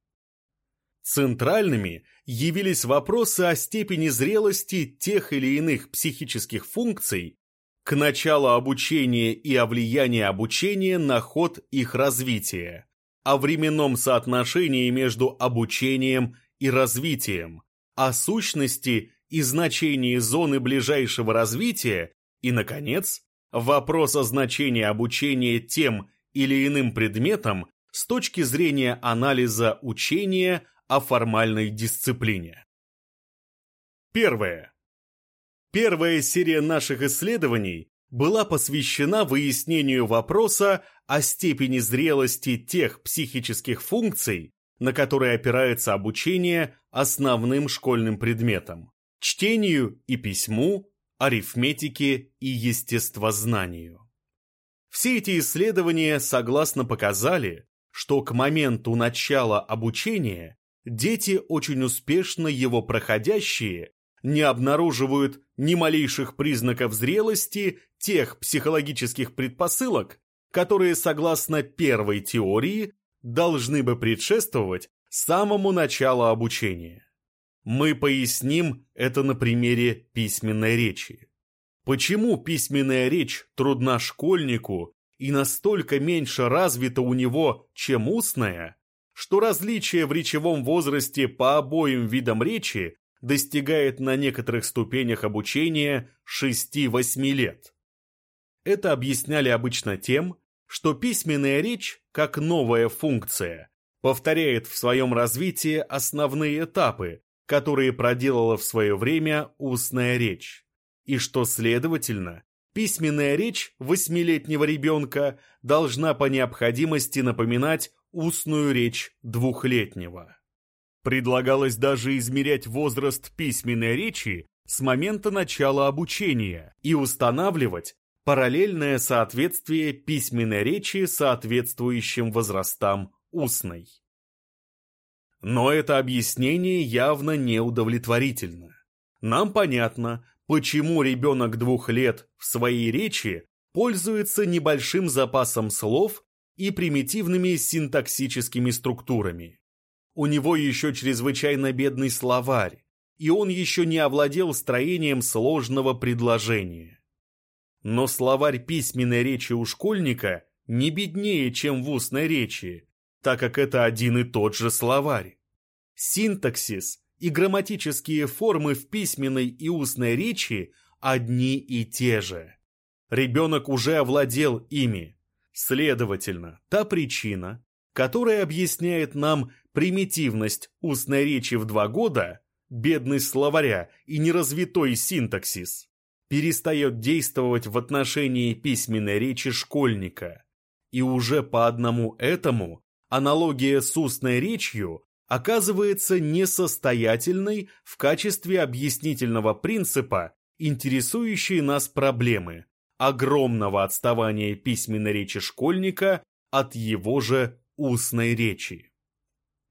Центральными явились вопросы о степени зрелости тех или иных психических функций к началу обучения и о влиянии обучения на ход их развития, о временном соотношении между обучением и развитием, о сущности и значении зоны ближайшего развития и, наконец, вопрос о значении обучения тем или иным предметам с точки зрения анализа учения о формальной дисциплине. Первое. Первая серия наших исследований была посвящена выяснению вопроса о степени зрелости тех психических функций, на которые опирается обучение основным школьным предметам – чтению и письму, арифметике и естествознанию. Все эти исследования согласно показали, что к моменту начала обучения дети, очень успешно его проходящие, не обнаруживают ни малейших признаков зрелости тех психологических предпосылок, которые, согласно первой теории, должны бы предшествовать самому началу обучения. Мы поясним это на примере письменной речи. Почему письменная речь трудна школьнику и настолько меньше развита у него, чем устная, что различие в речевом возрасте по обоим видам речи достигает на некоторых ступенях обучения 6-8 лет. Это объясняли обычно тем, что письменная речь, как новая функция, повторяет в своем развитии основные этапы, которые проделала в свое время устная речь, и что, следовательно, письменная речь восьмилетнего ребенка должна по необходимости напоминать устную речь двухлетнего. Предлагалось даже измерять возраст письменной речи с момента начала обучения и устанавливать параллельное соответствие письменной речи соответствующим возрастам устной. Но это объяснение явно неудовлетворительно. Нам понятно, почему ребенок двух лет в своей речи пользуется небольшим запасом слов и примитивными синтаксическими структурами. У него еще чрезвычайно бедный словарь, и он еще не овладел строением сложного предложения. Но словарь письменной речи у школьника не беднее, чем в устной речи, так как это один и тот же словарь. Синтаксис и грамматические формы в письменной и устной речи одни и те же. Ребенок уже овладел ими. Следовательно, та причина, которая объясняет нам примитивность устной речи в два года, бедность словаря и неразвитой синтаксис, перестает действовать в отношении письменной речи школьника. И уже по одному этому аналогия с устной речью оказывается несостоятельной в качестве объяснительного принципа, интересующей нас проблемы огромного отставания письменной речи школьника от его же устной речи.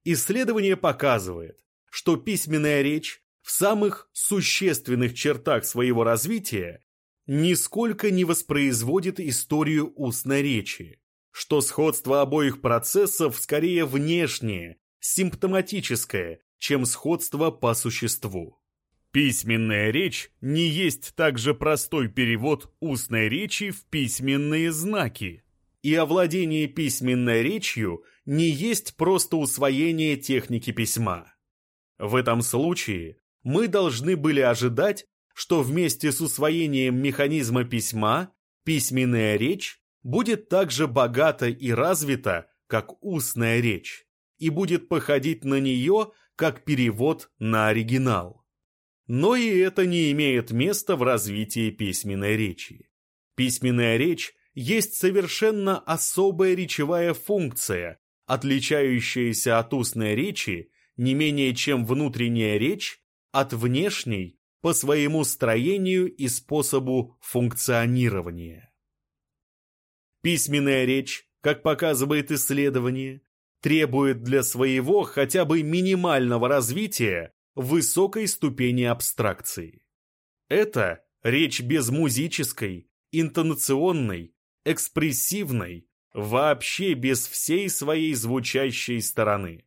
Исследование показывает, что письменная речь в самых существенных чертах своего развития нисколько не воспроизводит историю устной речи, что сходство обоих процессов скорее внешнее, симптоматическое, чем сходство по существу. Письменная речь не есть также простой перевод устной речи в письменные знаки. И овладение письменной речью не есть просто усвоение техники письма. В этом случае мы должны были ожидать, что вместе с усвоением механизма письма письменная речь будет так же богата и развита, как устная речь, и будет походить на нее, как перевод на оригинал. Но и это не имеет места в развитии письменной речи. Письменная речь есть совершенно особая речевая функция, отличающаяся от устной речи не менее чем внутренняя речь от внешней по своему строению и способу функционирования. Письменная речь, как показывает исследование, требует для своего хотя бы минимального развития высокой ступени абстракции. Это речь без музической, интонационной, экспрессивной, вообще без всей своей звучащей стороны.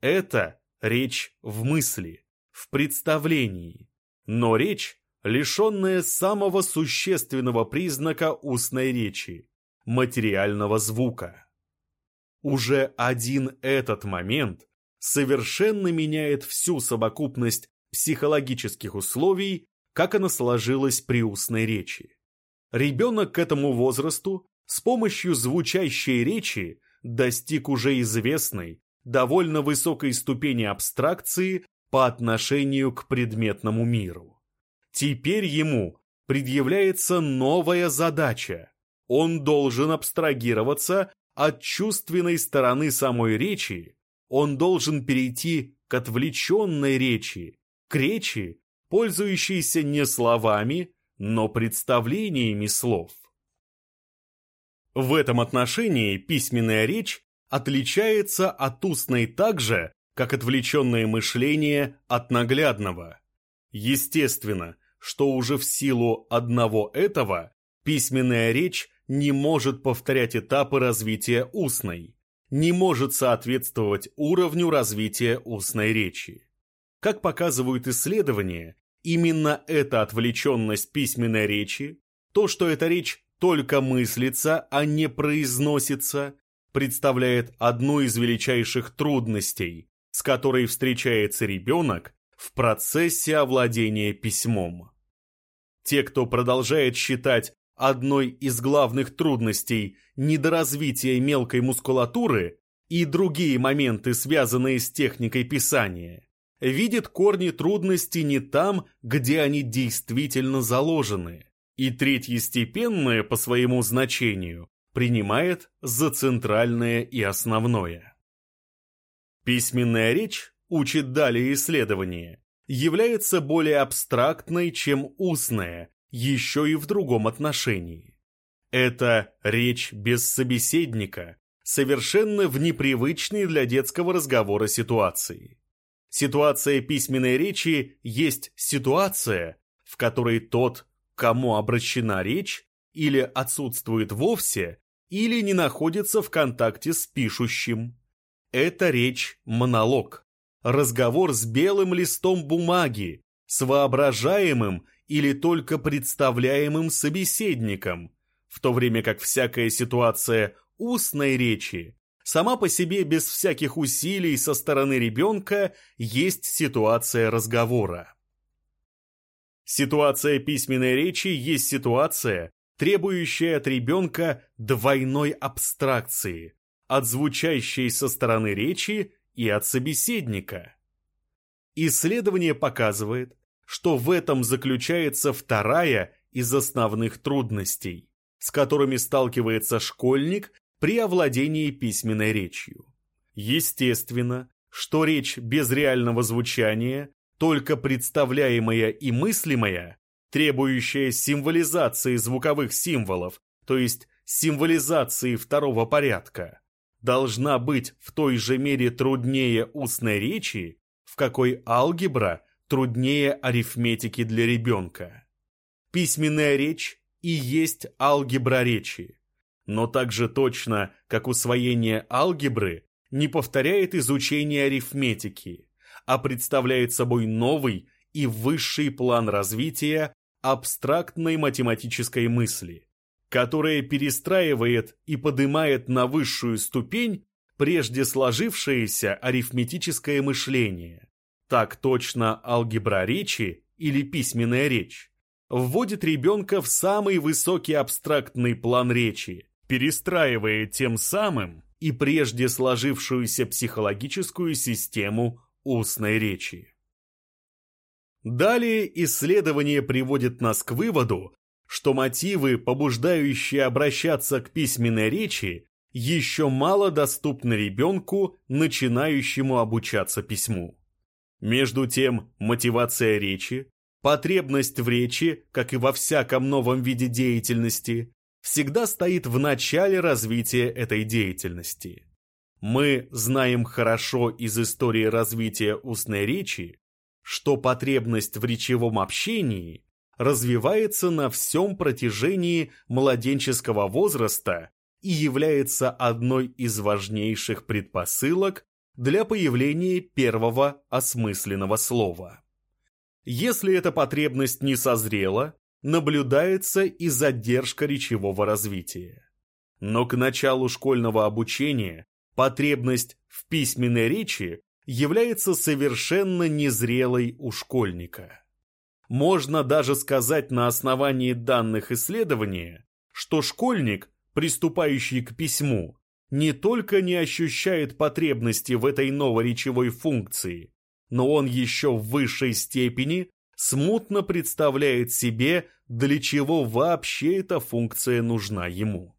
Это речь в мысли, в представлении, но речь, лишенная самого существенного признака устной речи – материального звука. Уже один этот момент совершенно меняет всю совокупность психологических условий, как она сложилась при устной речи. Ребенок к этому возрасту с помощью звучащей речи достиг уже известной, довольно высокой ступени абстракции по отношению к предметному миру. Теперь ему предъявляется новая задача. Он должен абстрагироваться от чувственной стороны самой речи, он должен перейти к отвлеченной речи, к речи, пользующейся не словами, но представлениями слов. В этом отношении письменная речь отличается от устной так же, как отвлеченное мышление от наглядного. Естественно, что уже в силу одного этого письменная речь не может повторять этапы развития устной, не может соответствовать уровню развития устной речи. Как показывают исследования, именно эта отвлеченность письменной речи, то, что эта речь только мыслится, а не произносится, представляет одну из величайших трудностей, с которой встречается ребенок в процессе овладения письмом. Те, кто продолжает считать одной из главных трудностей недоразвитие мелкой мускулатуры и другие моменты, связанные с техникой писания, видят корни трудностей не там, где они действительно заложены, и третьестепенное по своему значению принимает за центральное и основное. Письменная речь, учит далее исследование, является более абстрактной, чем устная, еще и в другом отношении. Это речь без собеседника, совершенно в непривычной для детского разговора ситуации. Ситуация письменной речи есть ситуация, в которой тот, кому обращена речь, или отсутствует вовсе, или не находится в контакте с пишущим. Это речь-монолог, разговор с белым листом бумаги, с воображаемым или только представляемым собеседником, в то время как всякая ситуация устной речи сама по себе без всяких усилий со стороны ребенка есть ситуация разговора. Ситуация письменной речи есть ситуация, требующая от ребенка двойной абстракции, от звучащей со стороны речи и от собеседника. Исследование показывает, что в этом заключается вторая из основных трудностей, с которыми сталкивается школьник при овладении письменной речью. Естественно, что речь без реального звучания, только представляемая и мыслимая, требующая символизации звуковых символов, то есть символизации второго порядка, должна быть в той же мере труднее устной речи, в какой алгебра труднее арифметики для ребенка. Письменная речь и есть алгебра речи, но так же точно, как усвоение алгебры не повторяет изучение арифметики, а представляет собой новый и высший план развития абстрактной математической мысли, которая перестраивает и поднимает на высшую ступень прежде сложившееся арифметическое мышление. Так точно алгебра речи или письменная речь вводит ребенка в самый высокий абстрактный план речи, перестраивая тем самым и прежде сложившуюся психологическую систему устной речи. Далее исследование приводит нас к выводу, что мотивы, побуждающие обращаться к письменной речи, еще мало доступны ребенку, начинающему обучаться письму. Между тем, мотивация речи, потребность в речи, как и во всяком новом виде деятельности, всегда стоит в начале развития этой деятельности. Мы знаем хорошо из истории развития устной речи, что потребность в речевом общении развивается на всем протяжении младенческого возраста и является одной из важнейших предпосылок для появления первого осмысленного слова. Если эта потребность не созрела, наблюдается и задержка речевого развития. Но к началу школьного обучения потребность в письменной речи является совершенно незрелой у школьника. Можно даже сказать на основании данных исследования, что школьник приступающий к письму, не только не ощущает потребности в этой новой речевой функции, но он еще в высшей степени смутно представляет себе, для чего вообще эта функция нужна ему.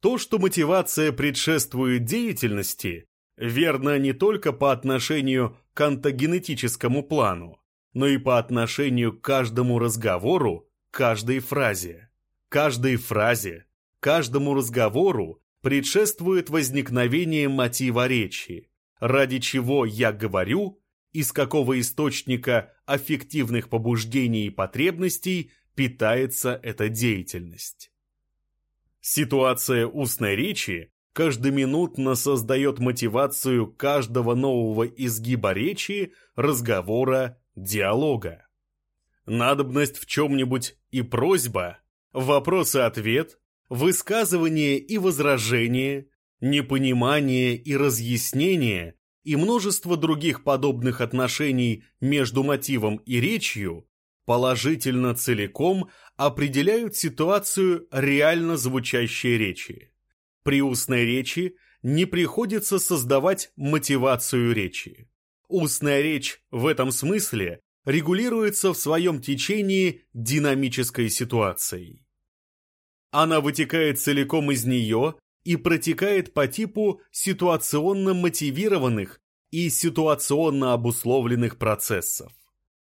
То, что мотивация предшествует деятельности, верно не только по отношению к антогенетическому плану, но и по отношению к каждому разговору, каждой фразе. Каждой фразе, Каждому разговору предшествует возникновение мотива речи, ради чего я говорю, из какого источника аффективных побуждений и потребностей питается эта деятельность. Ситуация устной речи каждоминутно создает мотивацию каждого нового изгиба речи, разговора, диалога. Надобность в чем-нибудь и просьба, вопрос и ответ, высказывание и возражение, непонимание и разъяснение и множество других подобных отношений между мотивом и речью положительно целиком определяют ситуацию реально звучащей речи. При устной речи не приходится создавать мотивацию речи. Устная речь в этом смысле регулируется в своем течении динамической ситуацией. Она вытекает целиком из нее и протекает по типу ситуационно мотивированных и ситуационно обусловленных процессов.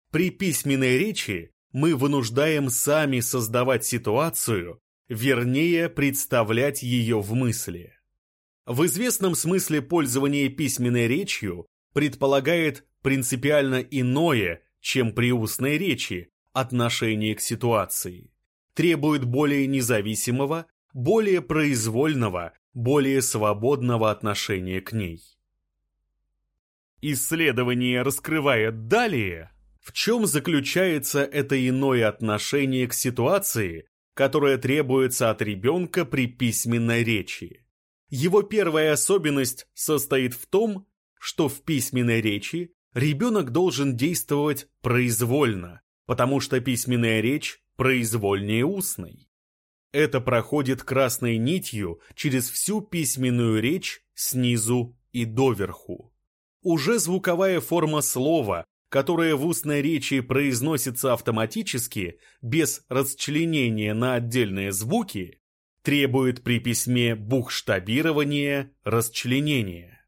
При письменной речи мы вынуждаем сами создавать ситуацию, вернее представлять ее в мысли. В известном смысле пользование письменной речью предполагает принципиально иное, чем при устной речи, отношение к ситуации требует более независимого, более произвольного, более свободного отношения к ней. Исследование раскрывает далее, в чем заключается это иное отношение к ситуации, которое требуется от ребенка при письменной речи. Его первая особенность состоит в том, что в письменной речи ребенок должен действовать произвольно, потому что письменная речь произвольнее устной. Это проходит красной нитью через всю письменную речь снизу и доверху. Уже звуковая форма слова, которая в устной речи произносится автоматически, без расчленения на отдельные звуки, требует при письме бухштабирования, расчленения.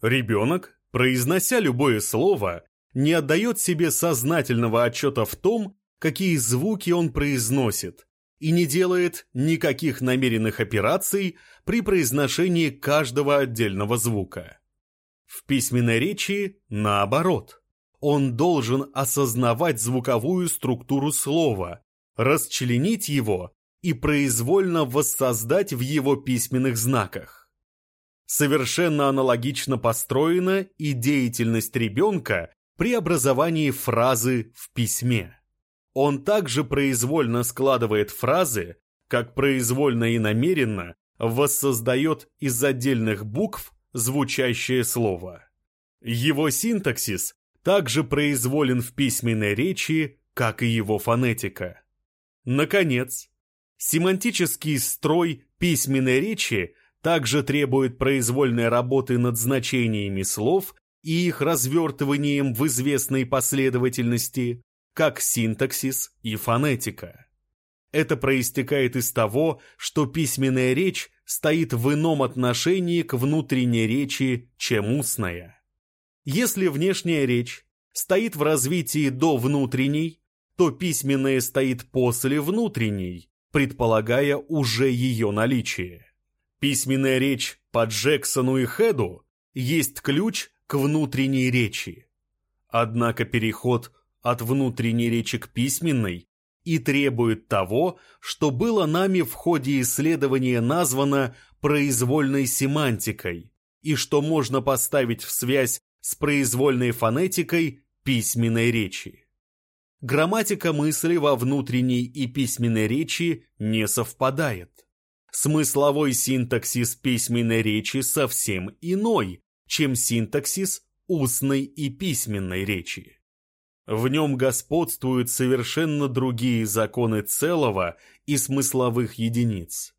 Ребенок, произнося любое слово, не отдает себе сознательного отчета в том, какие звуки он произносит, и не делает никаких намеренных операций при произношении каждого отдельного звука. В письменной речи наоборот. Он должен осознавать звуковую структуру слова, расчленить его и произвольно воссоздать в его письменных знаках. Совершенно аналогично построена и деятельность ребенка при образовании фразы в письме. Он также произвольно складывает фразы, как произвольно и намеренно воссоздает из отдельных букв звучащее слово. Его синтаксис также произволен в письменной речи, как и его фонетика. Наконец, семантический строй письменной речи также требует произвольной работы над значениями слов и их развертыванием в известной последовательности, как синтаксис и фонетика. Это проистекает из того, что письменная речь стоит в ином отношении к внутренней речи, чем устная. Если внешняя речь стоит в развитии до внутренней, то письменная стоит после внутренней, предполагая уже ее наличие. Письменная речь по Джексону и Хеду есть ключ к внутренней речи. Однако переход от внутренней речи к письменной и требует того, что было нами в ходе исследования названо произвольной семантикой и что можно поставить в связь с произвольной фонетикой письменной речи. Грамматика мысли во внутренней и письменной речи не совпадает. Смысловой синтаксис письменной речи совсем иной, чем синтаксис устной и письменной речи. В нем господствуют совершенно другие законы целого и смысловых единиц.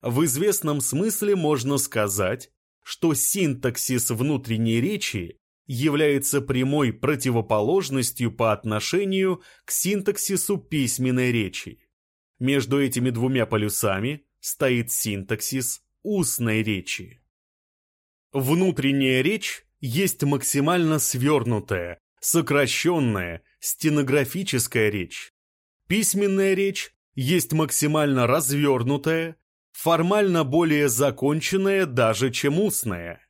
В известном смысле можно сказать, что синтаксис внутренней речи является прямой противоположностью по отношению к синтаксису письменной речи. Между этими двумя полюсами стоит синтаксис устной речи. Внутренняя речь есть максимально свернутая, сокращенная, стенографическая речь. Письменная речь есть максимально развернутая, формально более законченная даже, чем устная.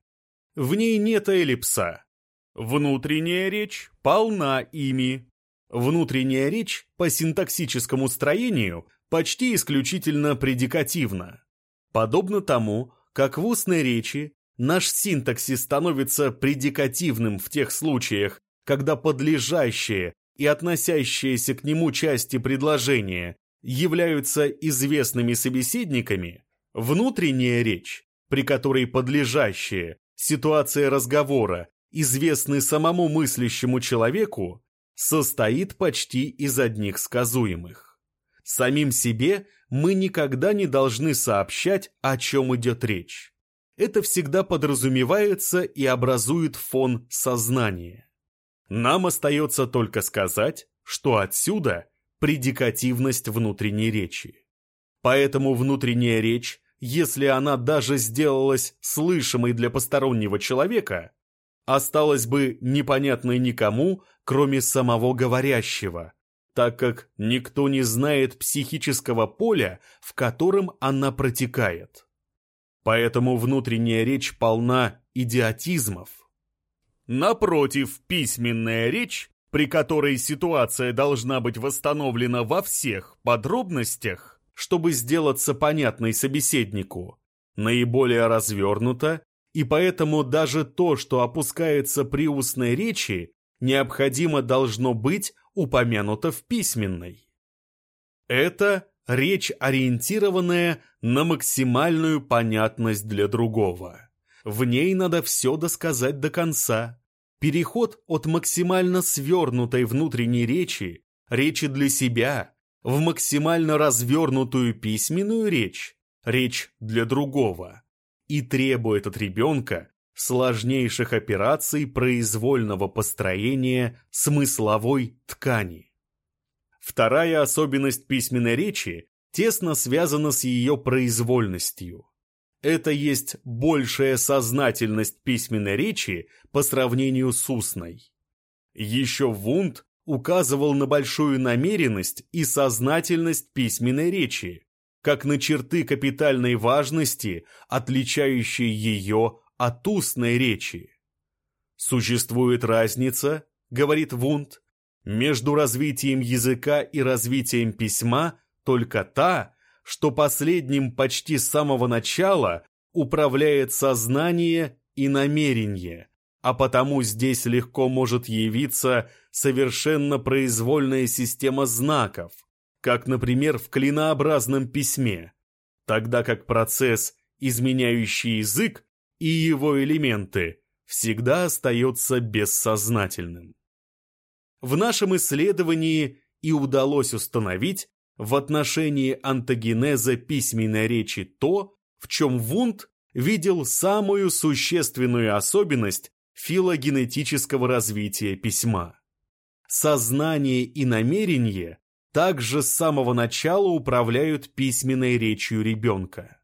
В ней нет эллипса. Внутренняя речь полна ими. Внутренняя речь по синтаксическому строению почти исключительно предикативна. Подобно тому, как в устной речи наш синтаксис становится предикативным в тех случаях, когда подлежащие и относящиеся к нему части предложения являются известными собеседниками, внутренняя речь, при которой подлежащие, ситуация разговора, известны самому мыслящему человеку, состоит почти из одних сказуемых. Самим себе мы никогда не должны сообщать, о чем идет речь. Это всегда подразумевается и образует фон сознания. Нам остается только сказать, что отсюда предикативность внутренней речи. Поэтому внутренняя речь, если она даже сделалась слышимой для постороннего человека, осталась бы непонятной никому, кроме самого говорящего, так как никто не знает психического поля, в котором она протекает. Поэтому внутренняя речь полна идиотизмов, Напротив, письменная речь, при которой ситуация должна быть восстановлена во всех подробностях, чтобы сделаться понятной собеседнику, наиболее развернута, и поэтому даже то, что опускается при устной речи, необходимо должно быть упомянуто в письменной. Это речь, ориентированная на максимальную понятность для другого. В ней надо все досказать до конца. Переход от максимально свернутой внутренней речи, речи для себя, в максимально развернутую письменную речь, речь для другого, и требует от ребенка сложнейших операций произвольного построения смысловой ткани. Вторая особенность письменной речи тесно связана с ее произвольностью это есть большая сознательность письменной речи по сравнению с устной. Еще Вунд указывал на большую намеренность и сознательность письменной речи, как на черты капитальной важности, отличающие ее от устной речи. Существует разница, говорит Вунд, между развитием языка и развитием письма только та, что последним почти с самого начала управляет сознание и намерение, а потому здесь легко может явиться совершенно произвольная система знаков, как, например, в клинообразном письме, тогда как процесс, изменяющий язык и его элементы, всегда остается бессознательным. В нашем исследовании и удалось установить в отношении антогенеза письменной речи то, в чем Вунд видел самую существенную особенность филогенетического развития письма. Сознание и намерение также с самого начала управляют письменной речью ребенка.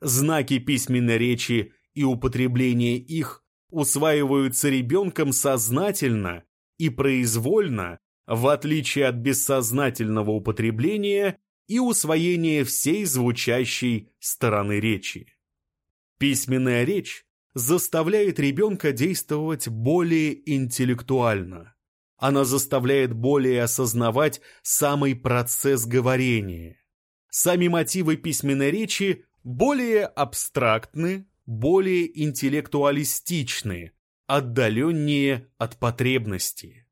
Знаки письменной речи и употребление их усваиваются ребенком сознательно и произвольно, в отличие от бессознательного употребления и усвоения всей звучащей стороны речи. Письменная речь заставляет ребенка действовать более интеллектуально. Она заставляет более осознавать самый процесс говорения. Сами мотивы письменной речи более абстрактны, более интеллектуалистичны, отдаленнее от потребности.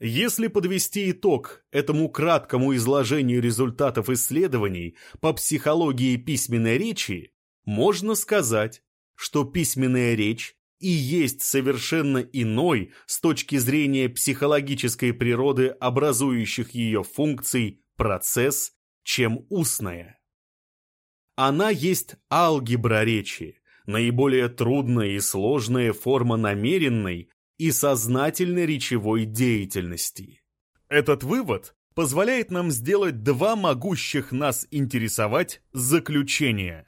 Если подвести итог этому краткому изложению результатов исследований по психологии письменной речи, можно сказать, что письменная речь и есть совершенно иной с точки зрения психологической природы образующих ее функций процесс, чем устная. Она есть алгебра речи, наиболее трудная и сложная форма намеренной и сознательной речевой деятельности. Этот вывод позволяет нам сделать два могущих нас интересовать заключения.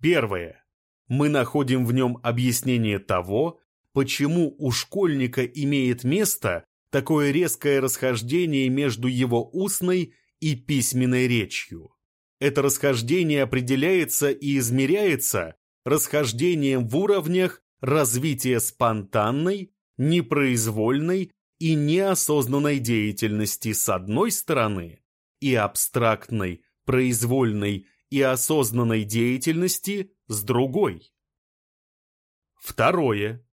Первое. Мы находим в нем объяснение того, почему у школьника имеет место такое резкое расхождение между его устной и письменной речью. Это расхождение определяется и измеряется расхождением в уровнях развития спонтанной, непроизвольной и неосознанной деятельности с одной стороны и абстрактной, произвольной и осознанной деятельности с другой. Второе.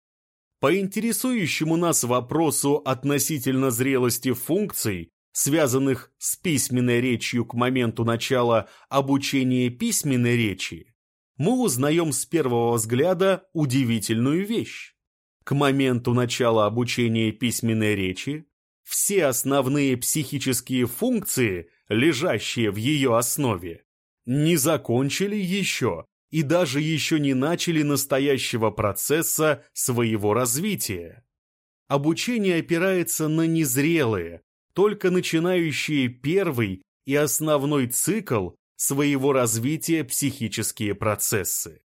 По интересующему нас вопросу относительно зрелости функций, связанных с письменной речью к моменту начала обучения письменной речи, мы узнаем с первого взгляда удивительную вещь. К моменту начала обучения письменной речи все основные психические функции, лежащие в ее основе, не закончили еще и даже еще не начали настоящего процесса своего развития. Обучение опирается на незрелые, только начинающие первый и основной цикл своего развития психические процессы.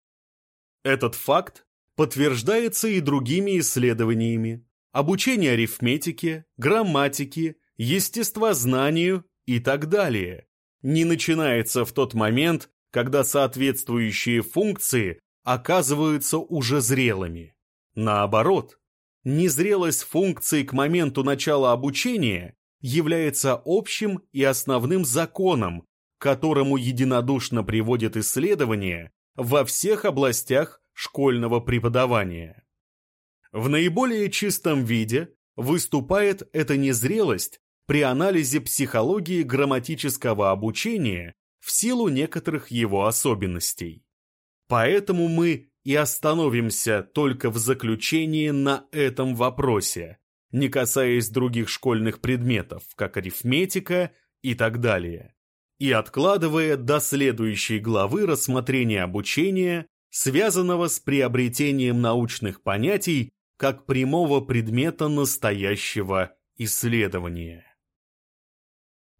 Этот факт подтверждается и другими исследованиями. Обучение арифметике, грамматике, естествознанию и так далее, не начинается в тот момент, когда соответствующие функции оказываются уже зрелыми. Наоборот, незрелость функций к моменту начала обучения является общим и основным законом, к которому единодушно приводят исследования во всех областях школьного преподавания. В наиболее чистом виде выступает эта незрелость при анализе психологии грамматического обучения в силу некоторых его особенностей. Поэтому мы и остановимся только в заключении на этом вопросе, не касаясь других школьных предметов, как арифметика и так далее, и откладывая до следующей главы рассмотрения обучения, связанного с приобретением научных понятий как прямого предмета настоящего исследования.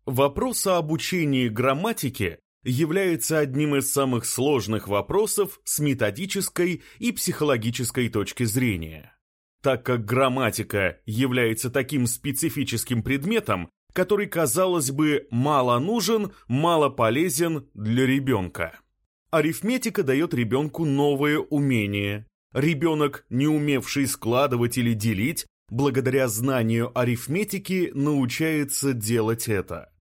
Вопрос о обучении грамматике является одним из самых сложных вопросов с методической и психологической точки зрения. Так как грамматика является таким специфическим предметом, который, казалось бы, мало нужен, мало полезен для ребенка. Арифметика дает ребенку новые умения. Ребенок, не умевший складывать или делить, благодаря знанию арифметики научается делать это.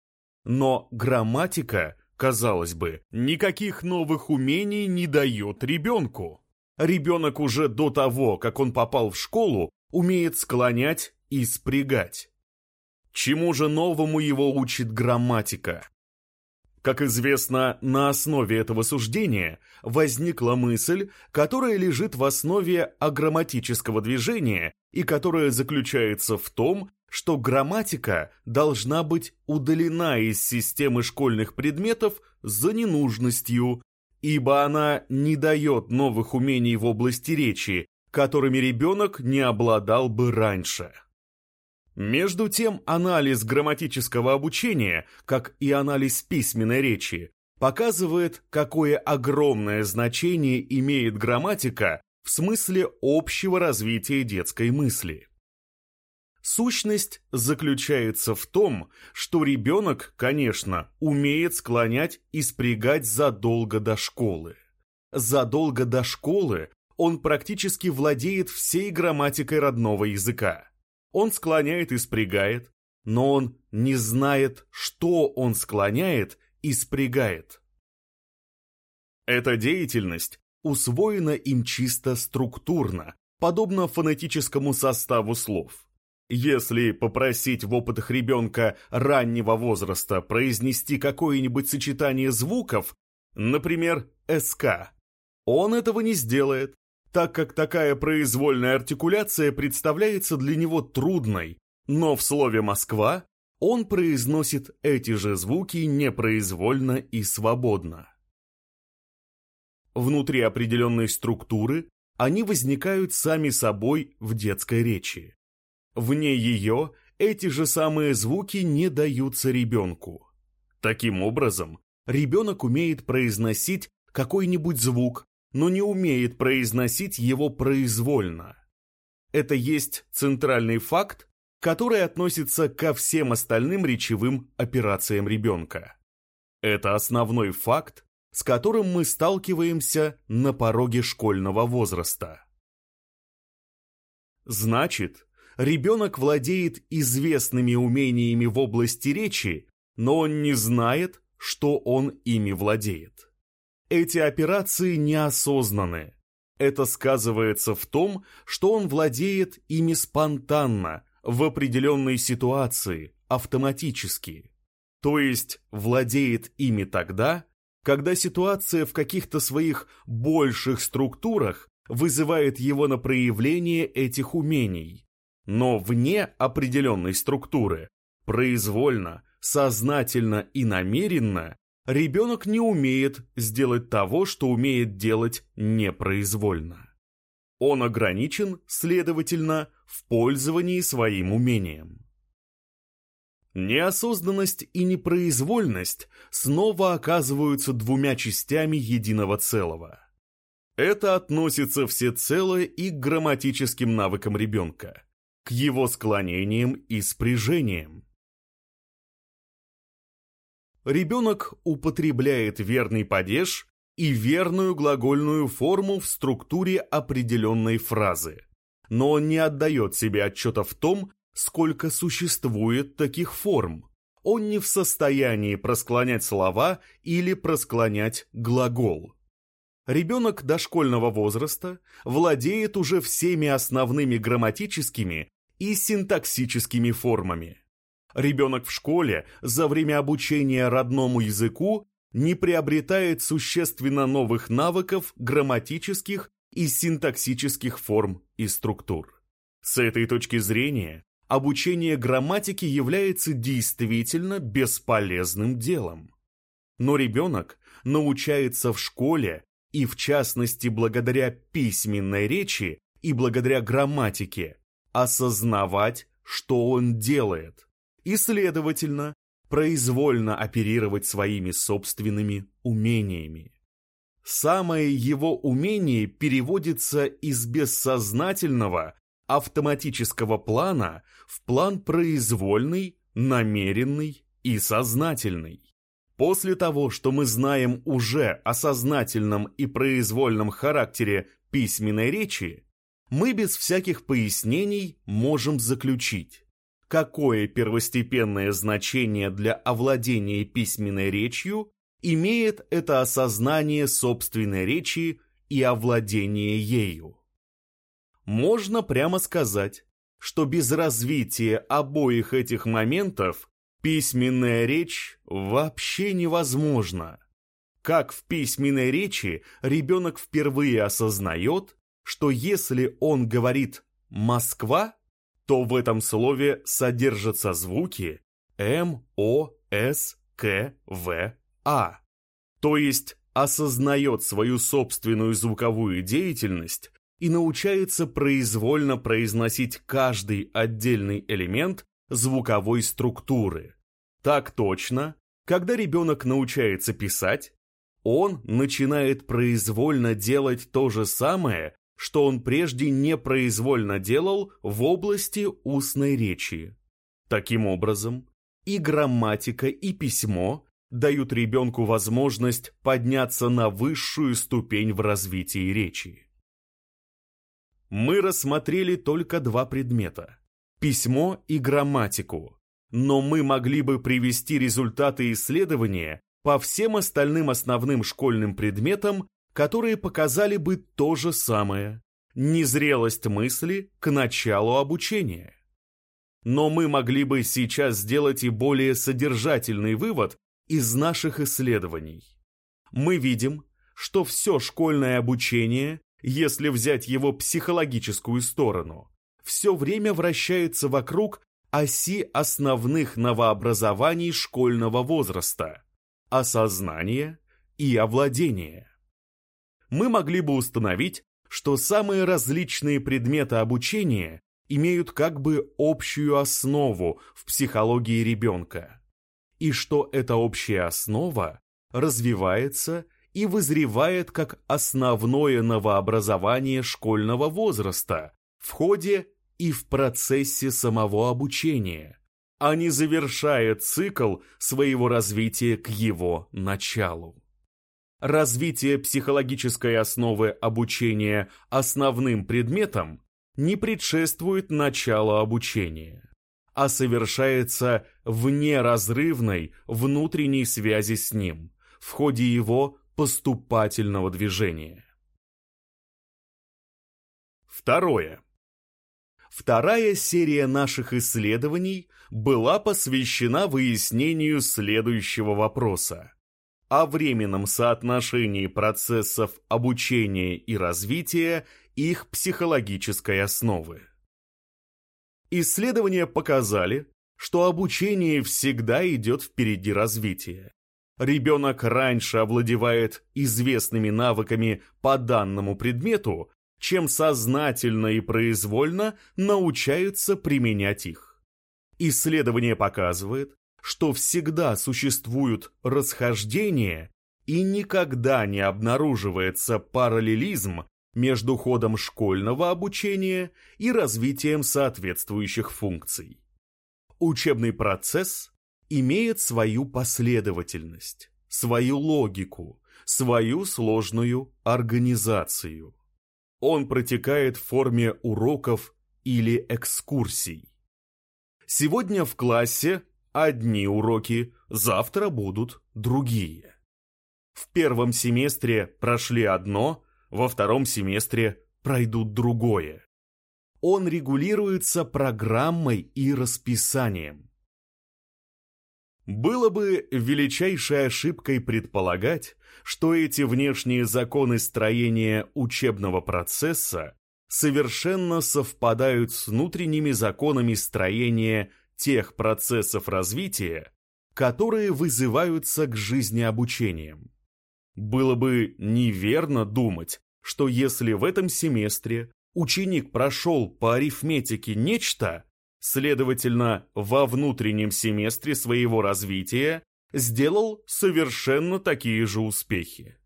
Но грамматика, казалось бы, никаких новых умений не дает ребенку. Ребенок уже до того, как он попал в школу, умеет склонять и спрягать. Чему же новому его учит грамматика? Как известно, на основе этого суждения возникла мысль, которая лежит в основе аграмматического движения и которая заключается в том, что грамматика должна быть удалена из системы школьных предметов за ненужностью, ибо она не дает новых умений в области речи, которыми ребенок не обладал бы раньше. Между тем, анализ грамматического обучения, как и анализ письменной речи, показывает, какое огромное значение имеет грамматика в смысле общего развития детской мысли. Сущность заключается в том, что ребенок, конечно, умеет склонять и спрягать задолго до школы. Задолго до школы он практически владеет всей грамматикой родного языка. Он склоняет и спрягает, но он не знает, что он склоняет и спрягает. Эта деятельность усвоена им чисто структурно, подобно фонетическому составу слов. Если попросить в опытах ребенка раннего возраста произнести какое-нибудь сочетание звуков, например, «СК», он этого не сделает, так как такая произвольная артикуляция представляется для него трудной, но в слове «Москва» он произносит эти же звуки непроизвольно и свободно. Внутри определенной структуры они возникают сами собой в детской речи. Вне ее эти же самые звуки не даются ребенку. Таким образом, ребенок умеет произносить какой-нибудь звук, но не умеет произносить его произвольно. Это есть центральный факт, который относится ко всем остальным речевым операциям ребенка. Это основной факт, с которым мы сталкиваемся на пороге школьного возраста. Значит, ребенок владеет известными умениями в области речи, но он не знает, что он ими владеет. Эти операции неосознаны. Это сказывается в том, что он владеет ими спонтанно, в определенной ситуации, автоматически. То есть владеет ими тогда, когда ситуация в каких-то своих больших структурах вызывает его на проявление этих умений, но вне определенной структуры, произвольно, сознательно и намеренно, ребенок не умеет сделать того, что умеет делать непроизвольно. Он ограничен, следовательно, в пользовании своим умением. Неосознанность и непроизвольность снова оказываются двумя частями единого целого. Это относится всецело и к грамматическим навыкам ребенка к его склонениям и спряжениям. Ребенок употребляет верный падеж и верную глагольную форму в структуре определенной фразы, но он не отдает себе отчета в том, сколько существует таких форм. Он не в состоянии просклонять слова или просклонять глагол. Ребенок дошкольного возраста владеет уже всеми основными грамматическими и синтаксическими формами. Ребенок в школе за время обучения родному языку не приобретает существенно новых навыков грамматических и синтаксических форм и структур. С этой точки зрения, обучение грамматике является действительно бесполезным делом. Но ребенок научается в школе и в частности благодаря письменной речи и благодаря грамматике осознавать, что он делает, и, следовательно, произвольно оперировать своими собственными умениями. Самое его умение переводится из бессознательного, автоматического плана в план произвольный, намеренный и сознательный. После того, что мы знаем уже о сознательном и произвольном характере письменной речи, мы без всяких пояснений можем заключить, какое первостепенное значение для овладения письменной речью имеет это осознание собственной речи и овладение ею. Можно прямо сказать, что без развития обоих этих моментов письменная речь вообще невозможна. Как в письменной речи ребенок впервые осознает, что если он говорит «Москва», то в этом слове содержатся звуки М, О, С, К, В, А. То есть осознает свою собственную звуковую деятельность и научается произвольно произносить каждый отдельный элемент звуковой структуры. Так точно, когда ребенок научается писать, он начинает произвольно делать то же самое, что он прежде непроизвольно делал в области устной речи. Таким образом, и грамматика, и письмо дают ребенку возможность подняться на высшую ступень в развитии речи мы рассмотрели только два предмета – письмо и грамматику, но мы могли бы привести результаты исследования по всем остальным основным школьным предметам, которые показали бы то же самое – незрелость мысли к началу обучения. Но мы могли бы сейчас сделать и более содержательный вывод из наших исследований. Мы видим, что все школьное обучение если взять его психологическую сторону, все время вращается вокруг оси основных новообразований школьного возраста – осознания и овладения. Мы могли бы установить, что самые различные предметы обучения имеют как бы общую основу в психологии ребенка, и что эта общая основа развивается и вызревает как основное новообразование школьного возраста в ходе и в процессе самого обучения, а не завершая цикл своего развития к его началу. Развитие психологической основы обучения основным предметом не предшествует началу обучения, а совершается в неразрывной внутренней связи с ним, в ходе его поступательного движения. Второе. Вторая серия наших исследований была посвящена выяснению следующего вопроса о временном соотношении процессов обучения и развития их психологической основы. Исследования показали, что обучение всегда идет впереди развития ребенок раньше овладевает известными навыками по данному предмету, чем сознательно и произвольно научается применять их. Исследование показывает, что всегда существуют расхождения и никогда не обнаруживается параллелизм между ходом школьного обучения и развитием соответствующих функций. Учебный процесс имеет свою последовательность, свою логику, свою сложную организацию. Он протекает в форме уроков или экскурсий. Сегодня в классе одни уроки, завтра будут другие. В первом семестре прошли одно, во втором семестре пройдут другое. Он регулируется программой и расписанием. Было бы величайшей ошибкой предполагать, что эти внешние законы строения учебного процесса совершенно совпадают с внутренними законами строения тех процессов развития, которые вызываются к жизни обучением. Было бы неверно думать, что если в этом семестре ученик прошел по арифметике нечто, Следовательно, во внутреннем семестре своего развития сделал совершенно такие же успехи.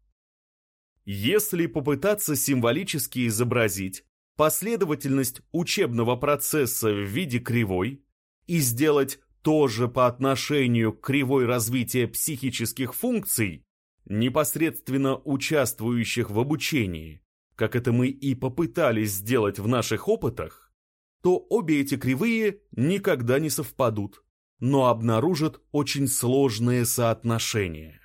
Если попытаться символически изобразить последовательность учебного процесса в виде кривой и сделать то же по отношению к кривой развития психических функций, непосредственно участвующих в обучении, как это мы и попытались сделать в наших опытах, то обе эти кривые никогда не совпадут, но обнаружат очень сложные соотношения.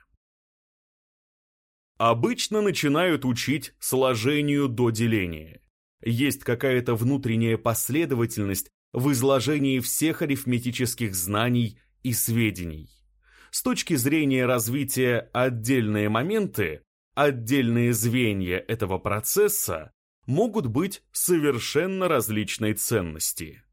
Обычно начинают учить сложению до деления. Есть какая-то внутренняя последовательность в изложении всех арифметических знаний и сведений. С точки зрения развития отдельные моменты, отдельные звенья этого процесса могут быть совершенно различной ценности.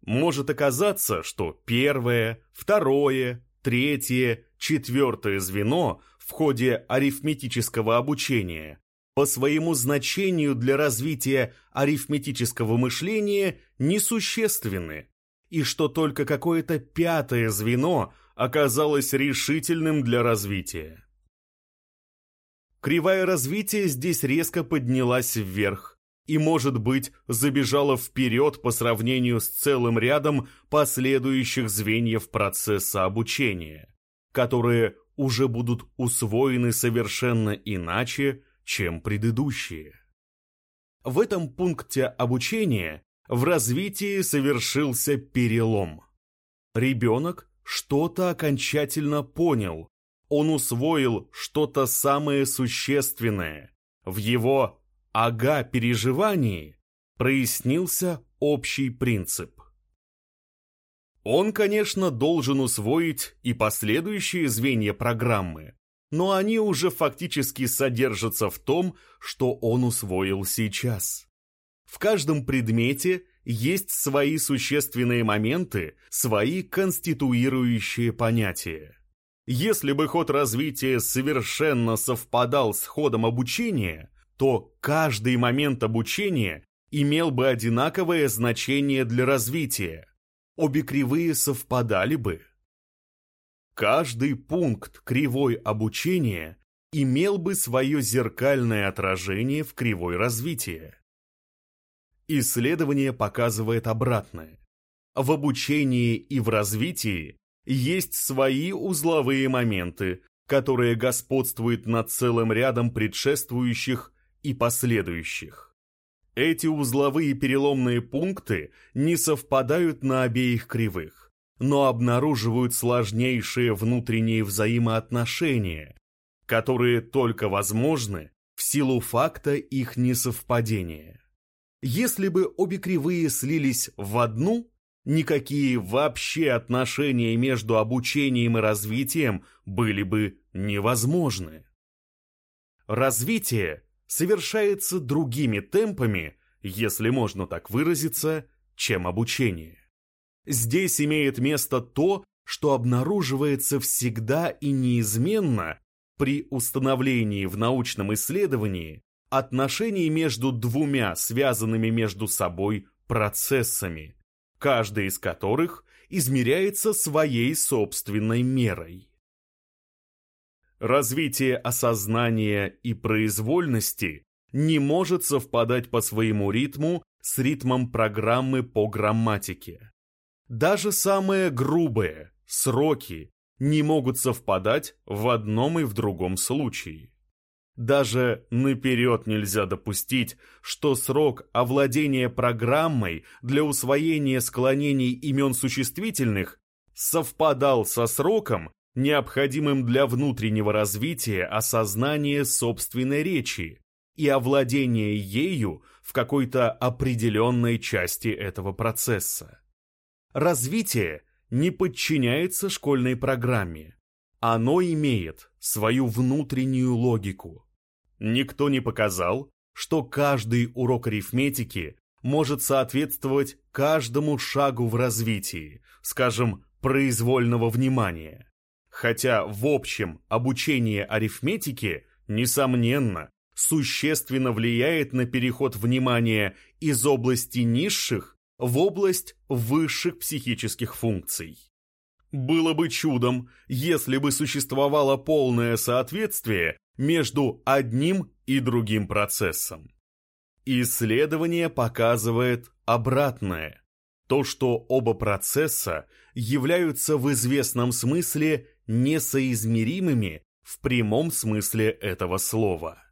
Может оказаться, что первое, второе, третье, четвертое звено в ходе арифметического обучения по своему значению для развития арифметического мышления несущественны, и что только какое-то пятое звено оказалось решительным для развития. Кривая развития здесь резко поднялась вверх и, может быть, забежала вперед по сравнению с целым рядом последующих звеньев процесса обучения, которые уже будут усвоены совершенно иначе, чем предыдущие. В этом пункте обучения в развитии совершился перелом. Ребенок что-то окончательно понял, он усвоил что-то самое существенное. В его ага-переживании прояснился общий принцип. Он, конечно, должен усвоить и последующие звенья программы, но они уже фактически содержатся в том, что он усвоил сейчас. В каждом предмете есть свои существенные моменты, свои конституирующие понятия. Если бы ход развития совершенно совпадал с ходом обучения, то каждый момент обучения имел бы одинаковое значение для развития, обе кривые совпадали бы. Каждый пункт кривой обучения имел бы свое зеркальное отражение в кривой развития. Исследование показывает обратное. В обучении и в развитии есть свои узловые моменты, которые господствуют над целым рядом предшествующих и последующих. Эти узловые переломные пункты не совпадают на обеих кривых, но обнаруживают сложнейшие внутренние взаимоотношения, которые только возможны в силу факта их несовпадения. Если бы обе кривые слились в одну, никакие вообще отношения между обучением и развитием были бы невозможны. Развитие совершается другими темпами, если можно так выразиться, чем обучение. Здесь имеет место то, что обнаруживается всегда и неизменно при установлении в научном исследовании отношений между двумя связанными между собой процессами, каждый из которых измеряется своей собственной мерой. Развитие осознания и произвольности не может совпадать по своему ритму с ритмом программы по грамматике. Даже самые грубые сроки не могут совпадать в одном и в другом случае. Даже наперед нельзя допустить, что срок овладения программой для усвоения склонений имен существительных совпадал со сроком, необходимым для внутреннего развития осознания собственной речи и овладения ею в какой-то определенной части этого процесса. Развитие не подчиняется школьной программе. Оно имеет свою внутреннюю логику. Никто не показал, что каждый урок арифметики может соответствовать каждому шагу в развитии, скажем, произвольного внимания. Хотя в общем обучение арифметики, несомненно, существенно влияет на переход внимания из области низших в область высших психических функций. Было бы чудом, если бы существовало полное соответствие между одним и другим процессом. Исследование показывает обратное. То, что оба процесса являются в известном смысле несоизмеримыми в прямом смысле этого слова.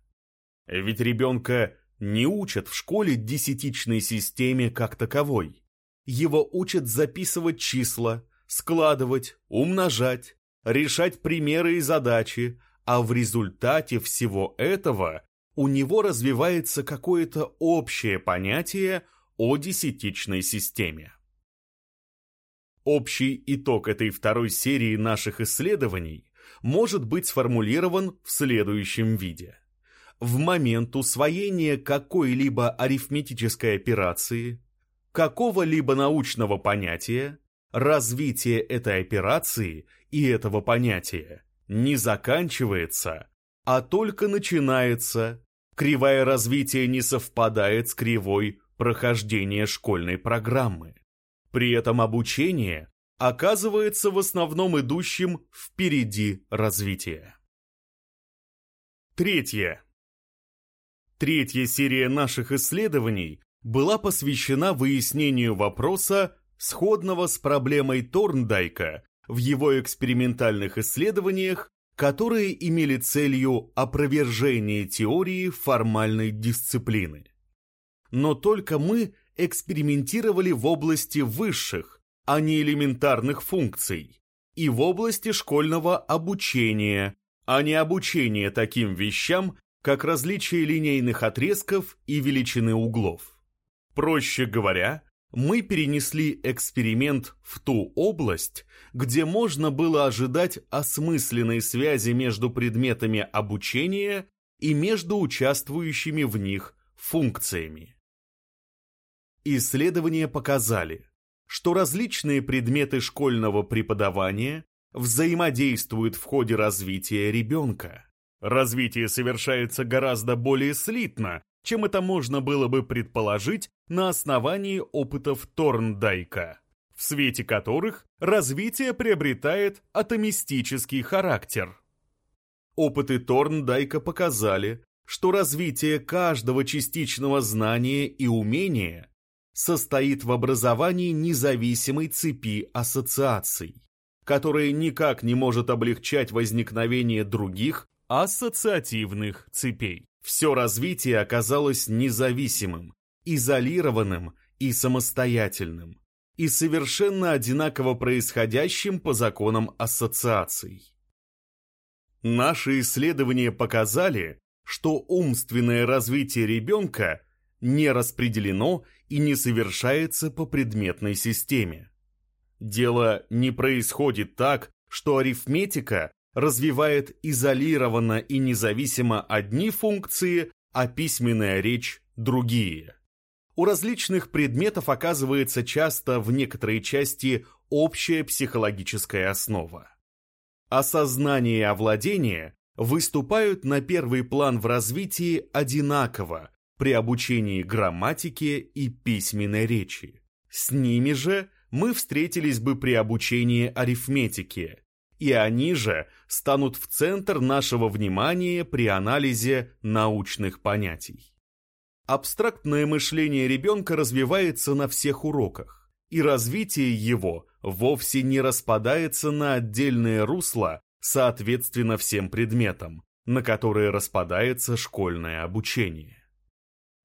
Ведь ребенка не учат в школе десятичной системе как таковой. Его учат записывать числа, складывать, умножать, решать примеры и задачи, а в результате всего этого у него развивается какое-то общее понятие о десятичной системе. Общий итог этой второй серии наших исследований может быть сформулирован в следующем виде. В момент усвоения какой-либо арифметической операции, какого-либо научного понятия, развитие этой операции и этого понятия не заканчивается, а только начинается. Кривая развития не совпадает с кривой прохождения школьной программы. При этом обучение оказывается в основном идущим впереди развития. Третье. Третья серия наших исследований была посвящена выяснению вопроса, сходного с проблемой Торндайка в его экспериментальных исследованиях, которые имели целью опровержение теории формальной дисциплины. Но только мы экспериментировали в области высших, а не элементарных функций, и в области школьного обучения, а не обучения таким вещам, как различие линейных отрезков и величины углов. Проще говоря, мы перенесли эксперимент в ту область, где можно было ожидать осмысленной связи между предметами обучения и между участвующими в них функциями. Исследования показали, что различные предметы школьного преподавания взаимодействуют в ходе развития ребенка. Развитие совершается гораздо более слитно, чем это можно было бы предположить на основании опытов Торндайка, в свете которых развитие приобретает атомистический характер. Опыты Торндайка показали, что развитие каждого частичного знания и умения состоит в образовании независимой цепи ассоциаций, которая никак не может облегчать возникновение других ассоциативных цепей. Все развитие оказалось независимым, изолированным и самостоятельным, и совершенно одинаково происходящим по законам ассоциаций. Наши исследования показали, что умственное развитие ребенка не распределено и не совершается по предметной системе. Дело не происходит так, что арифметика развивает изолированно и независимо одни функции, а письменная речь – другие. У различных предметов оказывается часто в некоторой части общая психологическая основа. Осознание и овладение выступают на первый план в развитии одинаково при обучении грамматике и письменной речи. С ними же мы встретились бы при обучении арифметике, и они же станут в центр нашего внимания при анализе научных понятий. Абстрактное мышление ребенка развивается на всех уроках, и развитие его вовсе не распадается на отдельные русла, соответственно всем предметам, на которые распадается школьное обучение.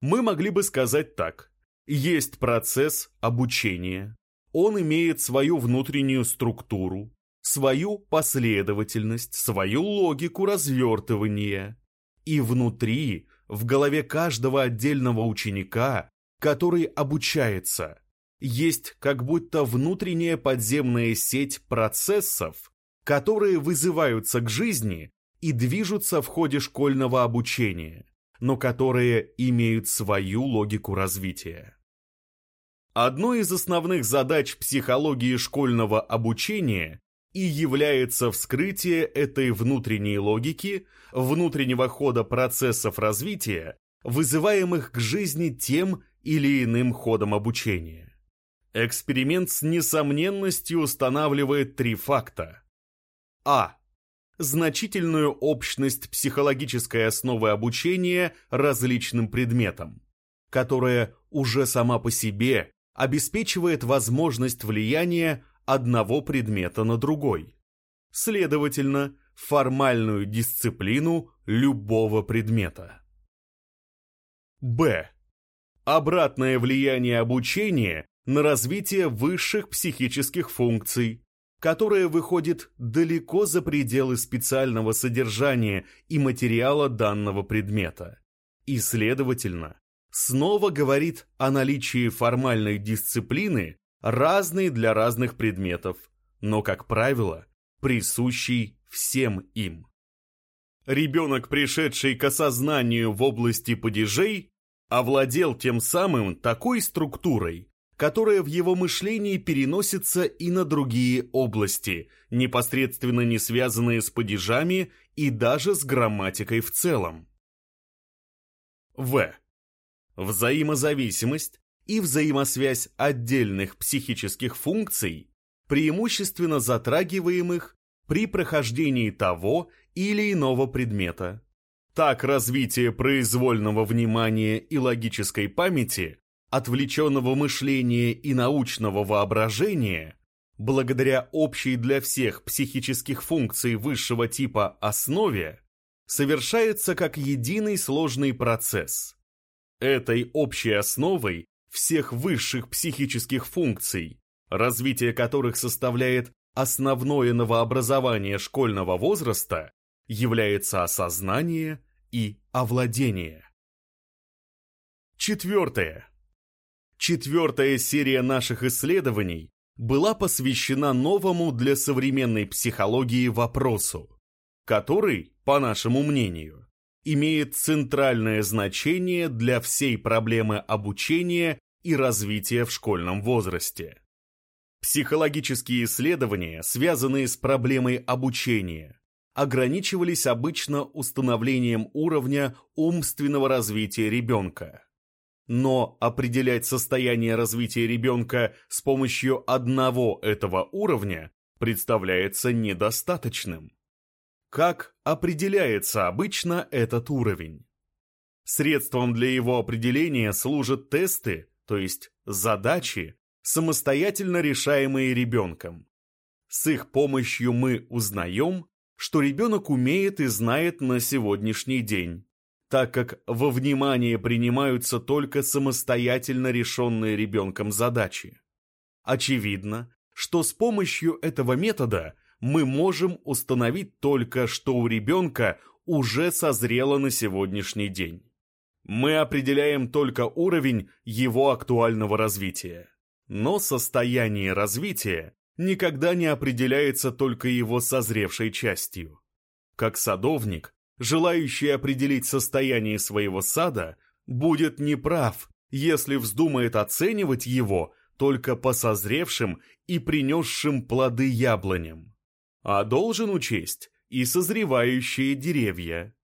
Мы могли бы сказать так. Есть процесс обучения, он имеет свою внутреннюю структуру, свою последовательность, свою логику развертывания. И внутри, в голове каждого отдельного ученика, который обучается, есть как будто внутренняя подземная сеть процессов, которые вызываются к жизни и движутся в ходе школьного обучения, но которые имеют свою логику развития. Одной из основных задач психологии школьного обучения и является вскрытие этой внутренней логики, внутреннего хода процессов развития, вызываемых к жизни тем или иным ходом обучения. Эксперимент с несомненностью устанавливает три факта. А. Значительную общность психологической основы обучения различным предметам, которая уже сама по себе обеспечивает возможность влияния одного предмета на другой. Следовательно, формальную дисциплину любого предмета. Б. Обратное влияние обучения на развитие высших психических функций, которое выходит далеко за пределы специального содержания и материала данного предмета. И, следовательно, снова говорит о наличии формальной дисциплины, разной для разных предметов, но, как правило, присущей всем им. Ребенок, пришедший к осознанию в области падежей, овладел тем самым такой структурой, которая в его мышлении переносится и на другие области, непосредственно не связанные с падежами и даже с грамматикой в целом. В. Взаимозависимость и взаимосвязь отдельных психических функций, преимущественно затрагиваемых при прохождении того или иного предмета. Так развитие произвольного внимания и логической памяти отвлеченного мышления и научного воображения, благодаря общей для всех психических функций высшего типа основе, совершается как единый сложный процесс. Этой общей основой всех высших психических функций, развитие которых составляет основное новообразование школьного возраста, является осознание и овладение. Четвертое. Четвертая серия наших исследований была посвящена новому для современной психологии вопросу, который, по нашему мнению, имеет центральное значение для всей проблемы обучения и развития в школьном возрасте. Психологические исследования, связанные с проблемой обучения, ограничивались обычно установлением уровня умственного развития ребенка. Но определять состояние развития ребенка с помощью одного этого уровня представляется недостаточным. Как определяется обычно этот уровень? Средством для его определения служат тесты, то есть задачи, самостоятельно решаемые ребенком. С их помощью мы узнаем, что ребенок умеет и знает на сегодняшний день так как во внимание принимаются только самостоятельно решенные ребенком задачи. Очевидно, что с помощью этого метода мы можем установить только, что у ребенка уже созрело на сегодняшний день. Мы определяем только уровень его актуального развития. Но состояние развития никогда не определяется только его созревшей частью. Как садовник, желающий определить состояние своего сада, будет неправ, если вздумает оценивать его только по созревшим и принесшим плоды яблоням. А должен учесть и созревающие деревья.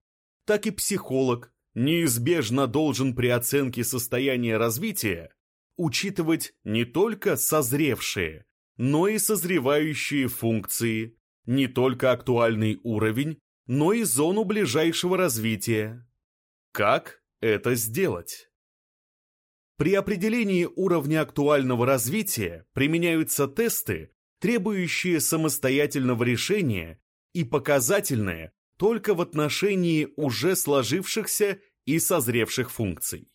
Так и психолог неизбежно должен при оценке состояния развития учитывать не только созревшие, но и созревающие функции, не только актуальный уровень, но и зону ближайшего развития. Как это сделать? При определении уровня актуального развития применяются тесты, требующие самостоятельного решения и показательные только в отношении уже сложившихся и созревших функций.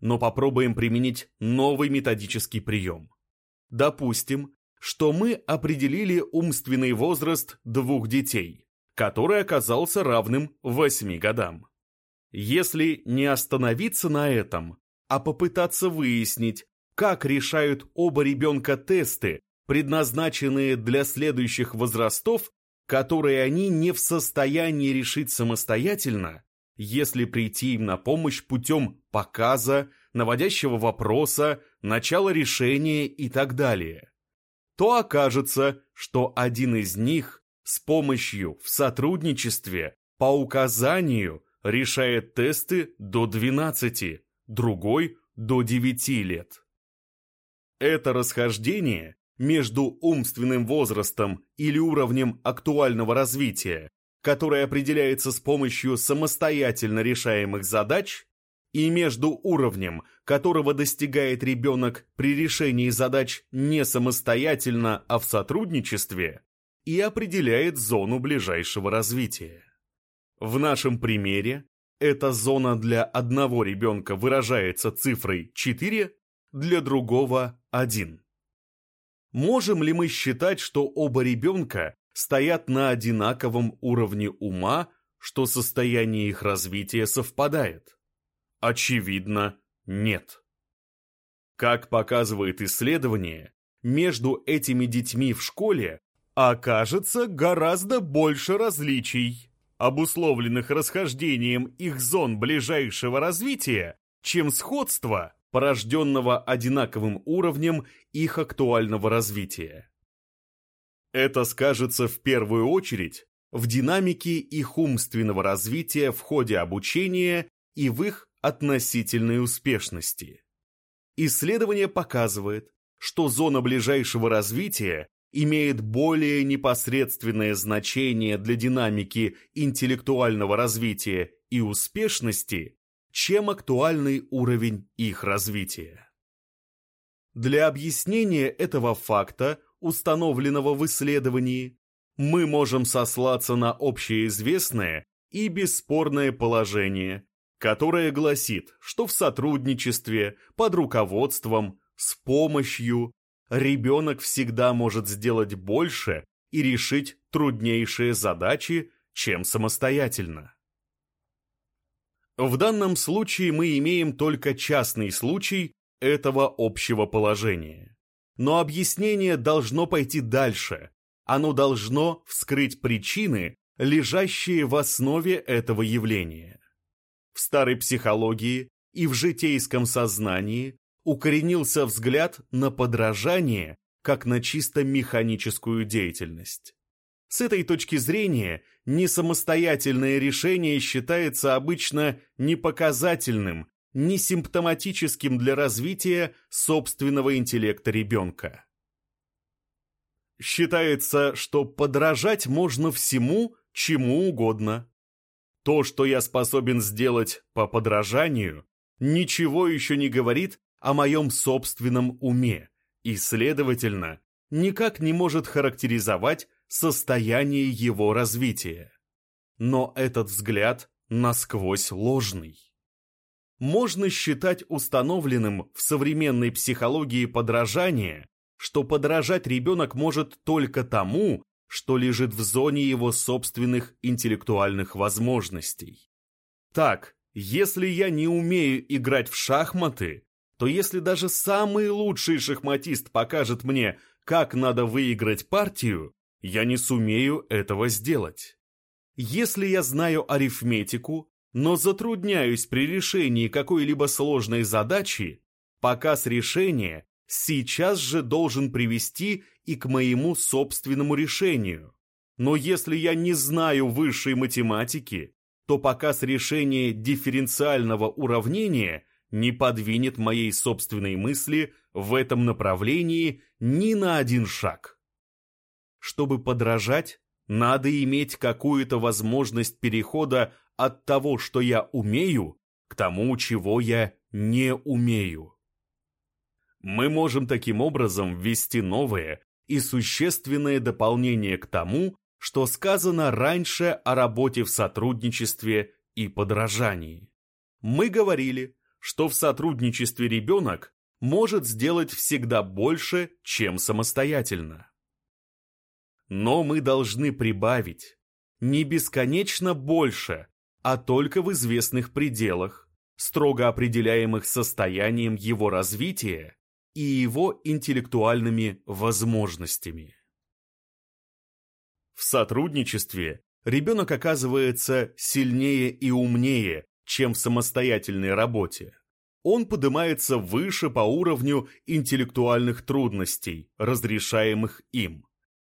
Но попробуем применить новый методический прием. Допустим, что мы определили умственный возраст двух детей который оказался равным 8 годам. Если не остановиться на этом, а попытаться выяснить, как решают оба ребенка тесты, предназначенные для следующих возрастов, которые они не в состоянии решить самостоятельно, если прийти им на помощь путем показа, наводящего вопроса, начала решения и так далее, то окажется, что один из них с помощью в сотрудничестве по указанию решает тесты до 12, другой до 9 лет. Это расхождение между умственным возрастом или уровнем актуального развития, которое определяется с помощью самостоятельно решаемых задач, и между уровнем, которого достигает ребенок при решении задач не самостоятельно, а в сотрудничестве, и определяет зону ближайшего развития. В нашем примере эта зона для одного ребенка выражается цифрой 4, для другого 1. Можем ли мы считать, что оба ребенка стоят на одинаковом уровне ума, что состояние их развития совпадает? Очевидно, нет. Как показывает исследование, между этими детьми в школе окажется гораздо больше различий, обусловленных расхождением их зон ближайшего развития, чем сходство, порожденного одинаковым уровнем их актуального развития. Это скажется в первую очередь в динамике их умственного развития в ходе обучения и в их относительной успешности. Исследование показывает, что зона ближайшего развития имеет более непосредственное значение для динамики интеллектуального развития и успешности, чем актуальный уровень их развития. Для объяснения этого факта, установленного в исследовании, мы можем сослаться на общеизвестное и бесспорное положение, которое гласит, что в сотрудничестве, под руководством, с помощью ребенок всегда может сделать больше и решить труднейшие задачи, чем самостоятельно. В данном случае мы имеем только частный случай этого общего положения. Но объяснение должно пойти дальше. Оно должно вскрыть причины, лежащие в основе этого явления. В старой психологии и в житейском сознании укоренился взгляд на подражание как на чисто механическую деятельность. С этой точки зрения несамостоятельное решение считается обычно непоказательным, не симптоматическим для развития собственного интеллекта ребенка. Считается, что подражать можно всему, чему угодно. То, что я способен сделать по подражанию, ничего еще не говорит о моем собственном уме и, следовательно, никак не может характеризовать состояние его развития. Но этот взгляд насквозь ложный. Можно считать установленным в современной психологии подражание, что подражать ребенок может только тому, что лежит в зоне его собственных интеллектуальных возможностей. Так, если я не умею играть в шахматы, то если даже самый лучший шахматист покажет мне, как надо выиграть партию, я не сумею этого сделать. Если я знаю арифметику, но затрудняюсь при решении какой-либо сложной задачи, показ решения сейчас же должен привести и к моему собственному решению. Но если я не знаю высшей математики, то показ решения дифференциального уравнения не подвинет моей собственной мысли в этом направлении ни на один шаг. Чтобы подражать, надо иметь какую-то возможность перехода от того, что я умею, к тому, чего я не умею. Мы можем таким образом ввести новое и существенное дополнение к тому, что сказано раньше о работе в сотрудничестве и подражании. Мы говорили, что в сотрудничестве ребенок может сделать всегда больше, чем самостоятельно. Но мы должны прибавить не бесконечно больше, а только в известных пределах, строго определяемых состоянием его развития и его интеллектуальными возможностями. В сотрудничестве ребенок оказывается сильнее и умнее, чем в самостоятельной работе. Он поднимается выше по уровню интеллектуальных трудностей, разрешаемых им.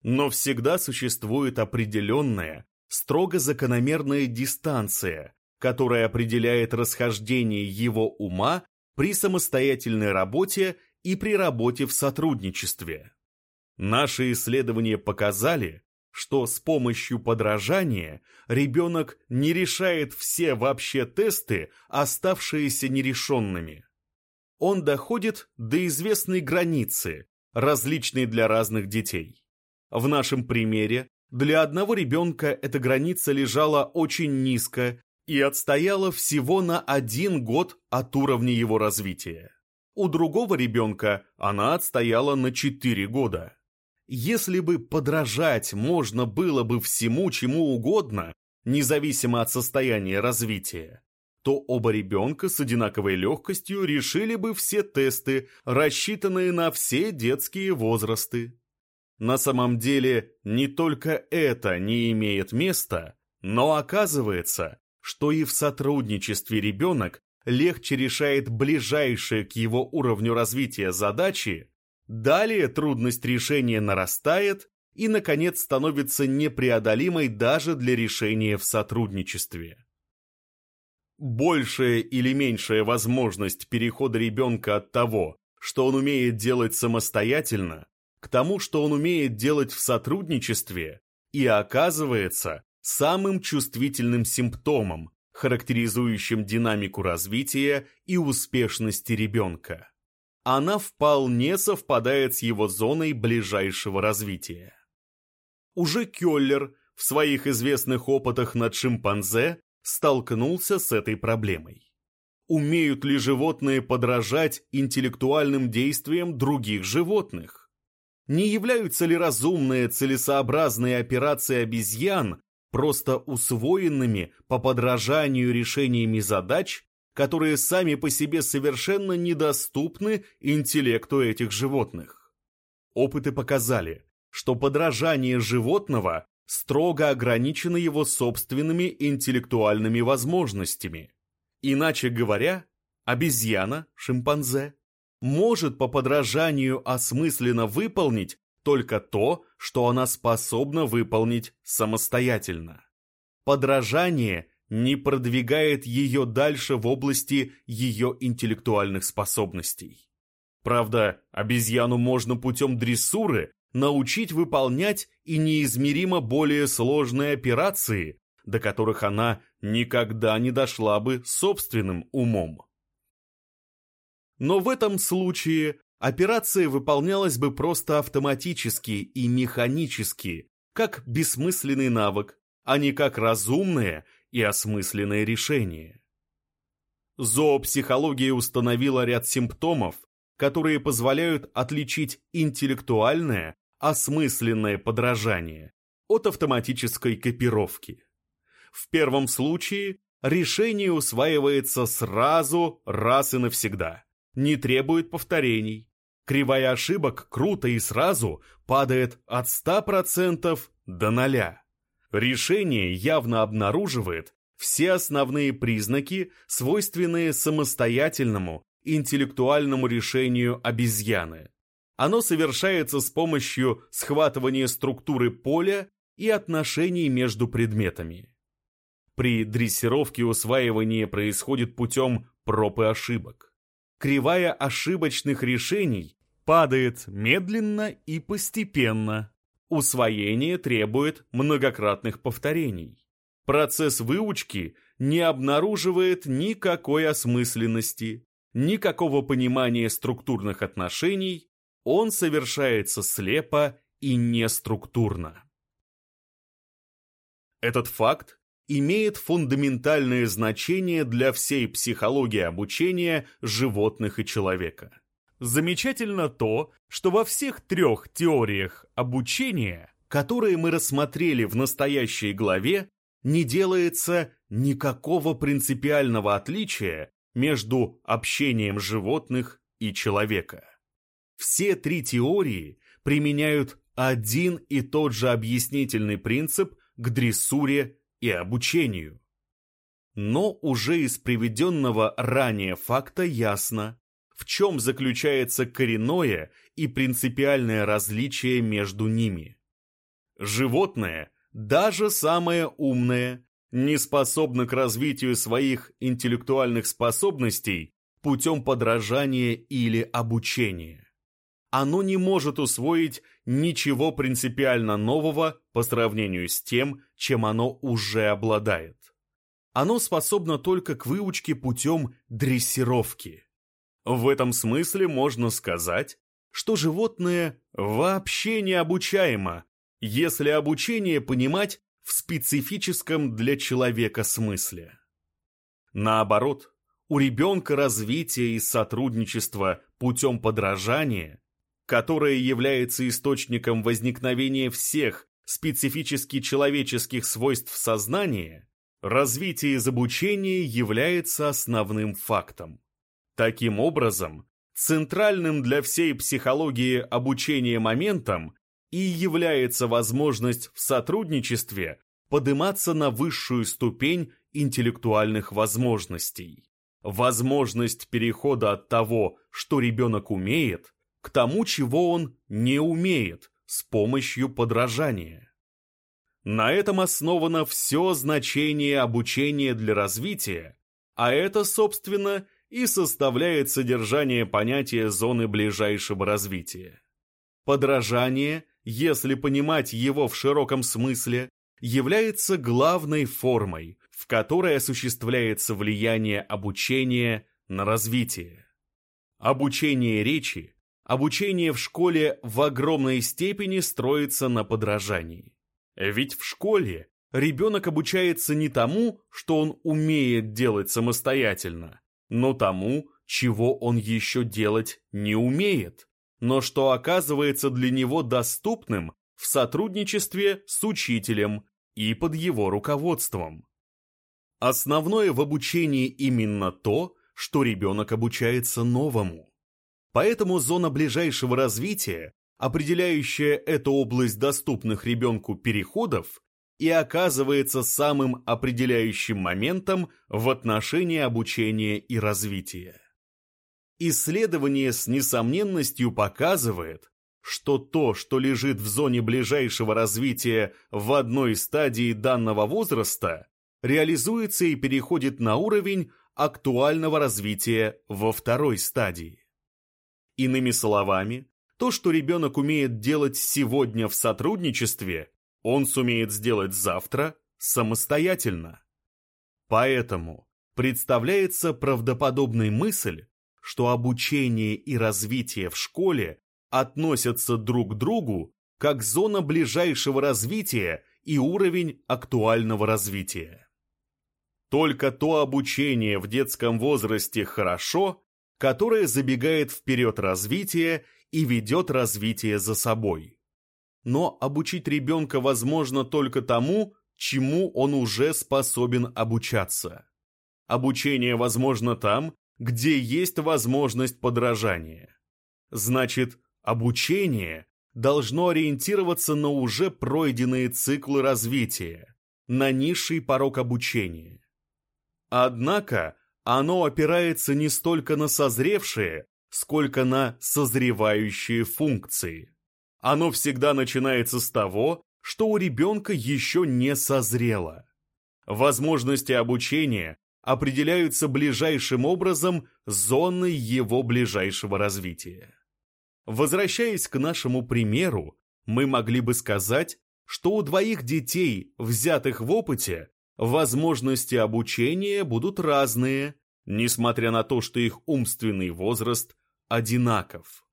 Но всегда существует определенная, строго закономерная дистанция, которая определяет расхождение его ума при самостоятельной работе и при работе в сотрудничестве. Наши исследования показали, что с помощью подражания ребенок не решает все вообще тесты, оставшиеся нерешенными. Он доходит до известной границы, различной для разных детей. В нашем примере для одного ребенка эта граница лежала очень низко и отстояла всего на один год от уровня его развития. У другого ребенка она отстояла на 4 года. Если бы подражать можно было бы всему, чему угодно, независимо от состояния развития, то оба ребенка с одинаковой легкостью решили бы все тесты, рассчитанные на все детские возрасты. На самом деле, не только это не имеет места, но оказывается, что и в сотрудничестве ребенок легче решает ближайшие к его уровню развития задачи, далее трудность решения нарастает и, наконец, становится непреодолимой даже для решения в сотрудничестве. Большая или меньшая возможность перехода ребенка от того, что он умеет делать самостоятельно, к тому, что он умеет делать в сотрудничестве, и оказывается самым чувствительным симптомом, характеризующим динамику развития и успешности ребенка. Она вполне совпадает с его зоной ближайшего развития. Уже Кёллер в своих известных опытах над шимпанзе столкнулся с этой проблемой. Умеют ли животные подражать интеллектуальным действиям других животных? Не являются ли разумные целесообразные операции обезьян просто усвоенными по подражанию решениями задач, которые сами по себе совершенно недоступны интеллекту этих животных? Опыты показали, что подражание животного строго ограничены его собственными интеллектуальными возможностями. Иначе говоря, обезьяна, шимпанзе, может по подражанию осмысленно выполнить только то, что она способна выполнить самостоятельно. Подражание не продвигает ее дальше в области ее интеллектуальных способностей. Правда, обезьяну можно путем дрессуры научить выполнять и неизмеримо более сложные операции, до которых она никогда не дошла бы собственным умом. Но в этом случае операция выполнялась бы просто автоматически и механически, как бессмысленный навык, а не как разумное и осмысленное решение. Зоопсихология установила ряд симптомов, которые позволяют отличить интеллектуальное осмысленное подражание от автоматической копировки. В первом случае решение усваивается сразу, раз и навсегда, не требует повторений. Кривая ошибок круто и сразу падает от 100% до 0. Решение явно обнаруживает все основные признаки, свойственные самостоятельному интеллектуальному решению обезьяны. Оно совершается с помощью схватывания структуры поля и отношений между предметами. При дрессировке усваивание происходит путем проб и ошибок. Кривая ошибочных решений падает медленно и постепенно. Усвоение требует многократных повторений. Процесс выучки не обнаруживает никакой осмысленности, никакого понимания структурных отношений он совершается слепо и неструктурно. Этот факт имеет фундаментальное значение для всей психологии обучения животных и человека. Замечательно то, что во всех трех теориях обучения, которые мы рассмотрели в настоящей главе, не делается никакого принципиального отличия между общением животных и человека. Все три теории применяют один и тот же объяснительный принцип к дрессуре и обучению. Но уже из приведенного ранее факта ясно, в чем заключается коренное и принципиальное различие между ними. Животное, даже самое умное, не способно к развитию своих интеллектуальных способностей путем подражания или обучения оно не может усвоить ничего принципиально нового по сравнению с тем, чем оно уже обладает. Оно способно только к выучке путем дрессировки. В этом смысле можно сказать, что животное вообще не обучаемо, если обучение понимать в специфическом для человека смысле. Наоборот, у ребенка развитие и сотрудничество путем подражания, которое является источником возникновения всех специфически человеческих свойств сознания, развитие из обучения является основным фактом. Таким образом, центральным для всей психологии обучения моментом и является возможность в сотрудничестве подниматься на высшую ступень интеллектуальных возможностей. Возможность перехода от того, что ребенок умеет, к тому, чего он не умеет, с помощью подражания. На этом основано все значение обучения для развития, а это, собственно, и составляет содержание понятия зоны ближайшего развития. Подражание, если понимать его в широком смысле, является главной формой, в которой осуществляется влияние обучения на развитие. Обучение речи, обучение в школе в огромной степени строится на подражании. Ведь в школе ребенок обучается не тому, что он умеет делать самостоятельно, но тому, чего он еще делать не умеет, но что оказывается для него доступным в сотрудничестве с учителем и под его руководством. Основное в обучении именно то, что ребенок обучается новому. Поэтому зона ближайшего развития, определяющая эту область доступных ребенку переходов, и оказывается самым определяющим моментом в отношении обучения и развития. Исследование с несомненностью показывает, что то, что лежит в зоне ближайшего развития в одной стадии данного возраста, реализуется и переходит на уровень актуального развития во второй стадии. Иными словами, то, что ребенок умеет делать сегодня в сотрудничестве, он сумеет сделать завтра самостоятельно. Поэтому представляется правдоподобной мысль, что обучение и развитие в школе относятся друг к другу как зона ближайшего развития и уровень актуального развития. Только то обучение в детском возрасте хорошо, которое забегает вперед развития и ведет развитие за собой. Но обучить ребенка возможно только тому, чему он уже способен обучаться. Обучение возможно там, где есть возможность подражания. Значит, обучение должно ориентироваться на уже пройденные циклы развития, на низший порог обучения. Однако оно опирается не столько на созревшие, сколько на созревающие функции. Оно всегда начинается с того, что у ребенка еще не созрело. Возможности обучения определяются ближайшим образом зоной его ближайшего развития. Возвращаясь к нашему примеру, мы могли бы сказать, что у двоих детей, взятых в опыте, возможности обучения будут разные, несмотря на то, что их умственный возраст одинаков,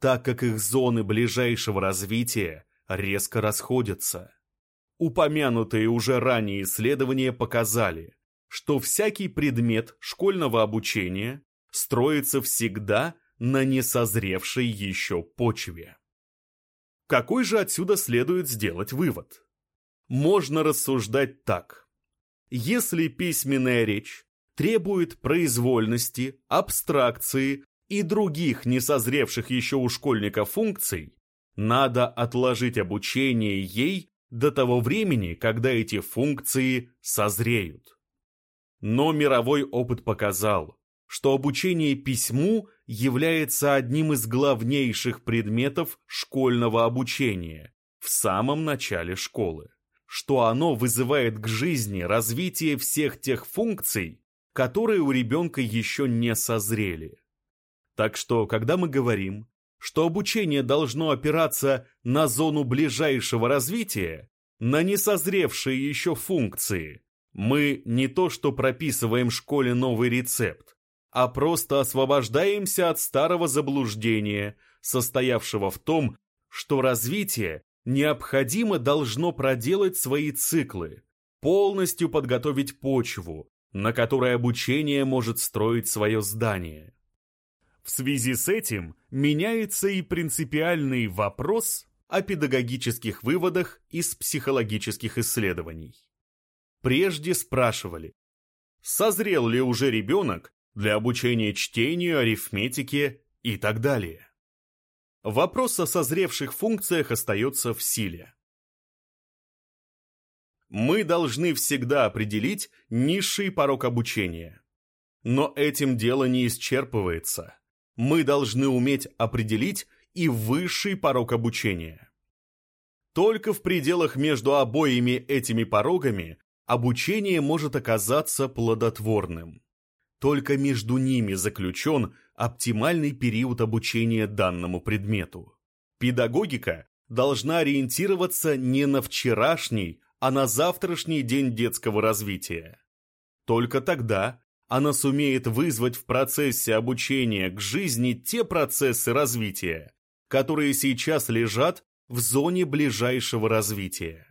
так как их зоны ближайшего развития резко расходятся. Упомянутые уже ранее исследования показали, что всякий предмет школьного обучения строится всегда на несозревшей еще почве. Какой же отсюда следует сделать вывод? Можно рассуждать так. Если письменная речь требует произвольности, абстракции и других несозревших еще у школьника функций, надо отложить обучение ей до того времени, когда эти функции созреют. Но мировой опыт показал, что обучение письму является одним из главнейших предметов школьного обучения в самом начале школы, что оно вызывает к жизни развитие всех тех функций, которые у ребенка еще не созрели. Так что, когда мы говорим, что обучение должно опираться на зону ближайшего развития, на несозревшие еще функции, мы не то что прописываем школе новый рецепт, а просто освобождаемся от старого заблуждения, состоявшего в том, что развитие необходимо должно проделать свои циклы, полностью подготовить почву, на которой обучение может строить свое здание. В связи с этим меняется и принципиальный вопрос о педагогических выводах из психологических исследований. Прежде спрашивали, созрел ли уже ребенок для обучения чтению, арифметике и так далее. Вопрос о созревших функциях остается в силе. Мы должны всегда определить низший порог обучения. Но этим дело не исчерпывается. Мы должны уметь определить и высший порог обучения. Только в пределах между обоими этими порогами обучение может оказаться плодотворным. Только между ними заключен оптимальный период обучения данному предмету. Педагогика должна ориентироваться не на вчерашний, а на завтрашний день детского развития. Только тогда она сумеет вызвать в процессе обучения к жизни те процессы развития, которые сейчас лежат в зоне ближайшего развития.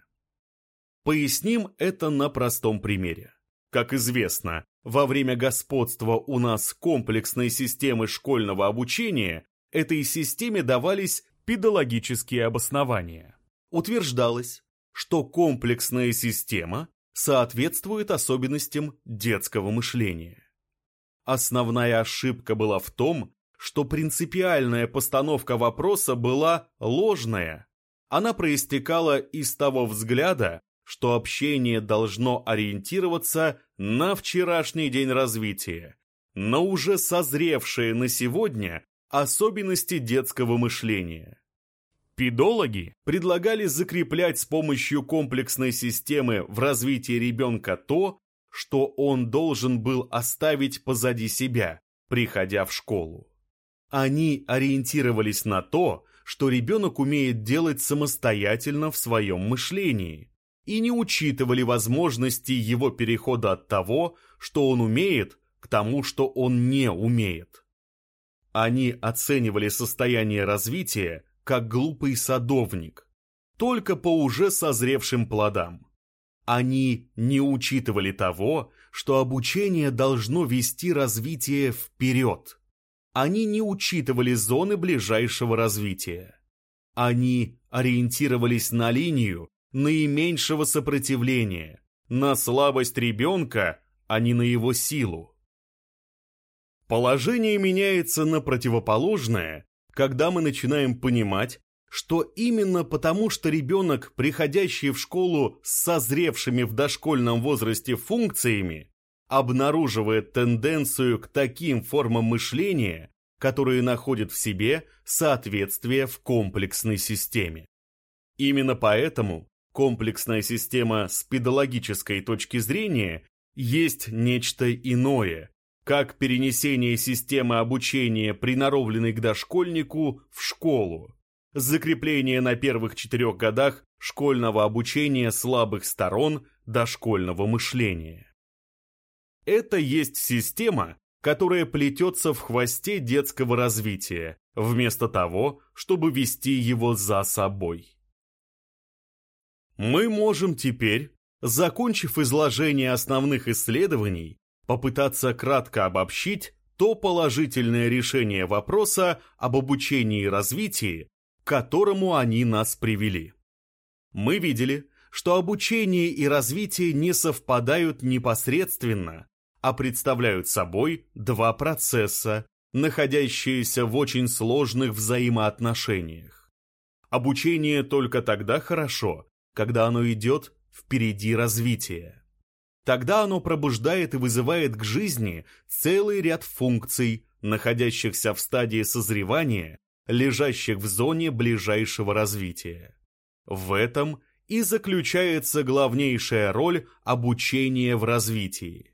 Поясним это на простом примере. Как известно, во время господства у нас комплексной системы школьного обучения этой системе давались педагогические обоснования. Утверждалось, что комплексная система соответствует особенностям детского мышления. Основная ошибка была в том, что принципиальная постановка вопроса была ложная. Она проистекала из того взгляда, что общение должно ориентироваться на вчерашний день развития, на уже созревшие на сегодня особенности детского мышления. Педологи предлагали закреплять с помощью комплексной системы в развитии ребенка то, что он должен был оставить позади себя, приходя в школу. Они ориентировались на то, что ребенок умеет делать самостоятельно в своем мышлении, и не учитывали возможности его перехода от того, что он умеет, к тому, что он не умеет. Они оценивали состояние развития как глупый садовник, только по уже созревшим плодам. Они не учитывали того, что обучение должно вести развитие вперед. Они не учитывали зоны ближайшего развития. Они ориентировались на линию, наименьшего сопротивления, на слабость ребенка, а не на его силу. Положение меняется на противоположное, когда мы начинаем понимать, что именно потому, что ребенок, приходящий в школу с созревшими в дошкольном возрасте функциями, обнаруживает тенденцию к таким формам мышления, которые находят в себе соответствие в комплексной системе. Именно поэтому комплексная система с педагогической точки зрения есть нечто иное, как перенесение системы обучения, приноровленной к дошкольнику, в школу, закрепление на первых четырех годах школьного обучения слабых сторон дошкольного мышления. Это есть система, которая плетется в хвосте детского развития, вместо того, чтобы вести его за собой. Мы можем теперь, закончив изложение основных исследований, попытаться кратко обобщить то положительное решение вопроса об обучении и развитии, к которому они нас привели. Мы видели, что обучение и развитие не совпадают непосредственно, а представляют собой два процесса, находящиеся в очень сложных взаимоотношениях. Обучение только тогда хорошо, когда оно идет впереди развития. Тогда оно пробуждает и вызывает к жизни целый ряд функций, находящихся в стадии созревания, лежащих в зоне ближайшего развития. В этом и заключается главнейшая роль обучения в развитии.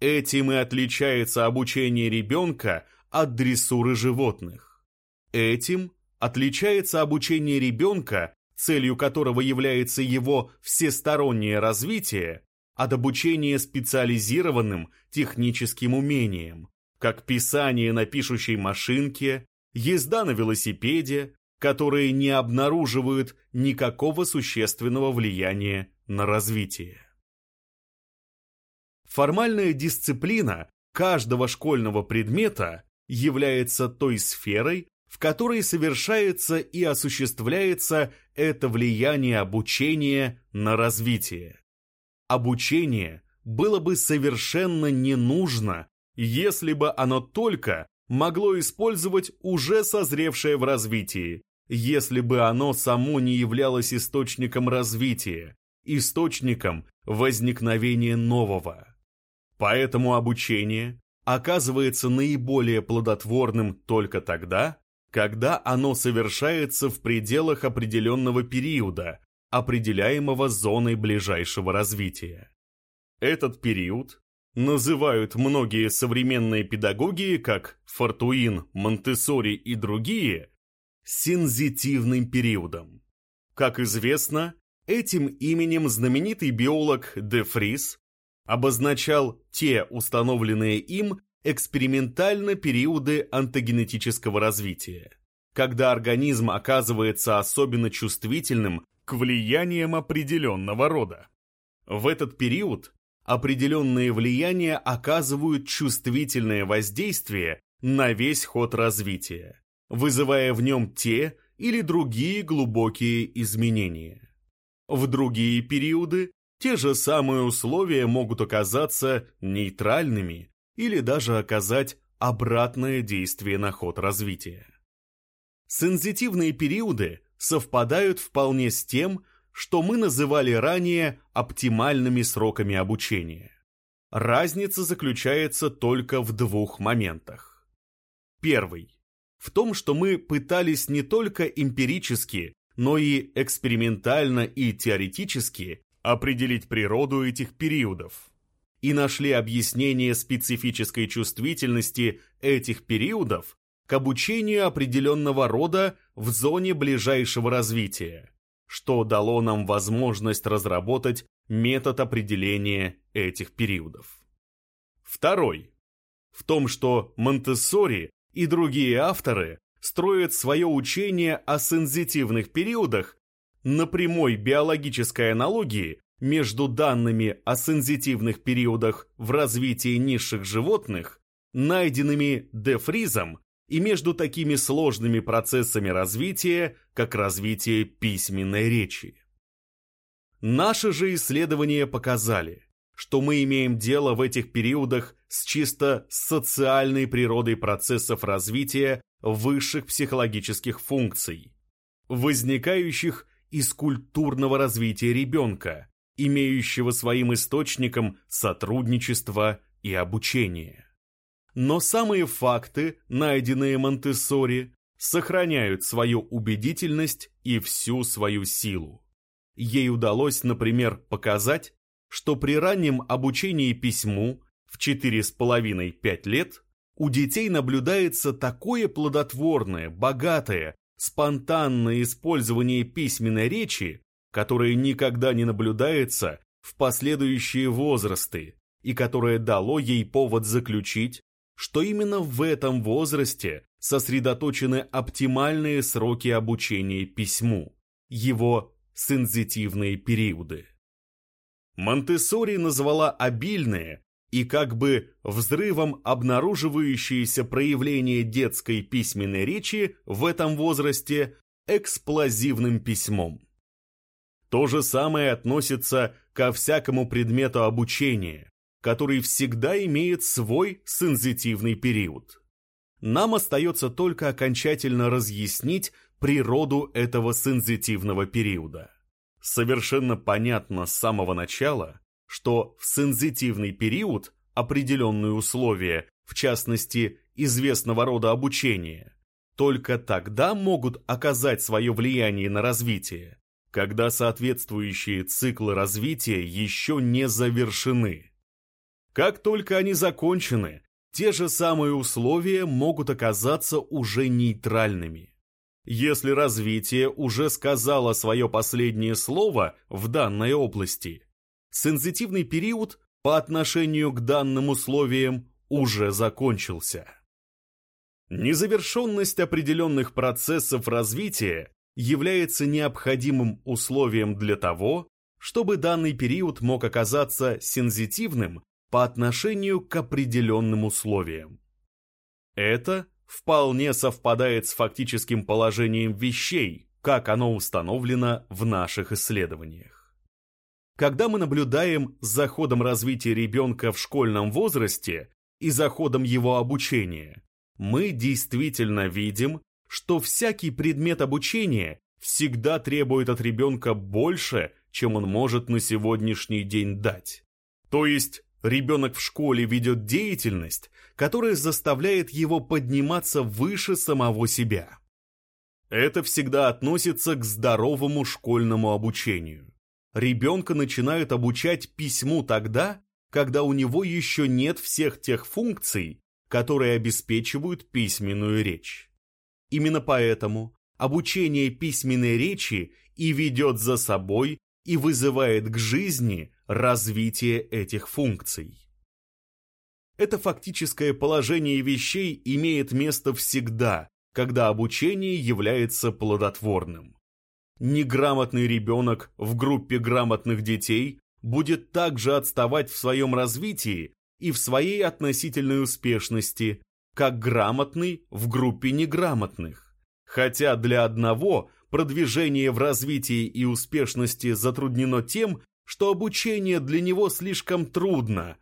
Этим и отличается обучение ребенка от дрессуры животных. Этим отличается обучение ребенка целью которого является его всестороннее развитие, от обучения специализированным техническим умениям, как писание на пишущей машинке, езда на велосипеде, которые не обнаруживают никакого существенного влияния на развитие. формальная дисциплина каждого школьного предмета является той сферой, в которой совершается и осуществляется это влияние обучения на развитие. Обучение было бы совершенно не нужно, если бы оно только могло использовать уже созревшее в развитии, если бы оно само не являлось источником развития, источником возникновения нового. Поэтому обучение оказывается наиболее плодотворным только тогда, когда оно совершается в пределах определенного периода, определяемого зоной ближайшего развития. Этот период называют многие современные педагоги, как Фортуин, Монтессори и другие, сензитивным периодом. Как известно, этим именем знаменитый биолог Де Фрис обозначал те установленные им экспериментально периоды антогенетического развития, когда организм оказывается особенно чувствительным к влияниям определенного рода. В этот период определенные влияния оказывают чувствительное воздействие на весь ход развития, вызывая в нем те или другие глубокие изменения. В другие периоды те же самые условия могут оказаться нейтральными или даже оказать обратное действие на ход развития. Сензитивные периоды совпадают вполне с тем, что мы называли ранее оптимальными сроками обучения. Разница заключается только в двух моментах. Первый. В том, что мы пытались не только эмпирически, но и экспериментально и теоретически определить природу этих периодов и нашли объяснение специфической чувствительности этих периодов к обучению определенного рода в зоне ближайшего развития, что дало нам возможность разработать метод определения этих периодов. Второй. В том, что Монтессори и другие авторы строят свое учение о сензитивных периодах на прямой биологической аналогии между данными о сензитивных периодах в развитии низших животных, найденными Дефризом, и между такими сложными процессами развития, как развитие письменной речи. Наши же исследования показали, что мы имеем дело в этих периодах с чисто социальной природой процессов развития высших психологических функций, возникающих из культурного развития ребенка, имеющего своим источником сотрудничество и обучение. Но самые факты, найденные Монтессори, сохраняют свою убедительность и всю свою силу. Ей удалось, например, показать, что при раннем обучении письму в 4,5-5 лет у детей наблюдается такое плодотворное, богатое, спонтанное использование письменной речи, которое никогда не наблюдается в последующие возрасты и которое дало ей повод заключить, что именно в этом возрасте сосредоточены оптимальные сроки обучения письму, его сензитивные периоды. Монтессори назвала обильные и как бы взрывом обнаруживающиеся проявления детской письменной речи в этом возрасте эксплозивным письмом. То же самое относится ко всякому предмету обучения, который всегда имеет свой сензитивный период. Нам остается только окончательно разъяснить природу этого сензитивного периода. Совершенно понятно с самого начала, что в сензитивный период определенные условия, в частности, известного рода обучения, только тогда могут оказать свое влияние на развитие, когда соответствующие циклы развития еще не завершены. Как только они закончены, те же самые условия могут оказаться уже нейтральными. Если развитие уже сказало свое последнее слово в данной области, сензитивный период по отношению к данным условиям уже закончился. Незавершенность определенных процессов развития является необходимым условием для того, чтобы данный период мог оказаться сензитивным по отношению к определенным условиям. Это вполне совпадает с фактическим положением вещей, как оно установлено в наших исследованиях. Когда мы наблюдаем за ходом развития ребенка в школьном возрасте и за ходом его обучения, мы действительно видим, что всякий предмет обучения всегда требует от ребенка больше, чем он может на сегодняшний день дать. То есть ребенок в школе ведет деятельность, которая заставляет его подниматься выше самого себя. Это всегда относится к здоровому школьному обучению. Ребенка начинают обучать письму тогда, когда у него еще нет всех тех функций, которые обеспечивают письменную речь. Именно поэтому обучение письменной речи и ведет за собой и вызывает к жизни развитие этих функций. Это фактическое положение вещей имеет место всегда, когда обучение является плодотворным. Неграмотный ребенок в группе грамотных детей будет также отставать в своем развитии и в своей относительной успешности, как грамотный в группе неграмотных. Хотя для одного продвижение в развитии и успешности затруднено тем, что обучение для него слишком трудно,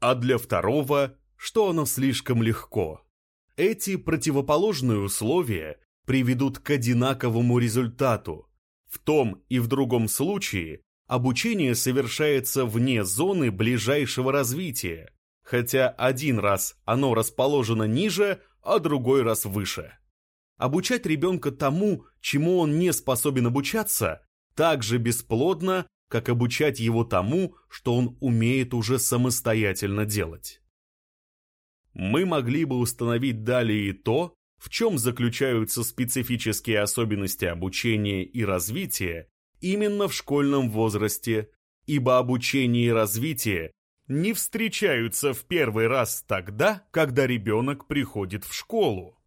а для второго, что оно слишком легко. Эти противоположные условия приведут к одинаковому результату. В том и в другом случае обучение совершается вне зоны ближайшего развития, хотя один раз оно расположено ниже, а другой раз выше. Обучать ребенка тому, чему он не способен обучаться, так же бесплодно, как обучать его тому, что он умеет уже самостоятельно делать мы могли бы установить далее и то, в чем заключаются специфические особенности обучения и развития именно в школьном возрасте, ибо обучение и развитие не встречаются в первый раз тогда, когда ребенок приходит в школу.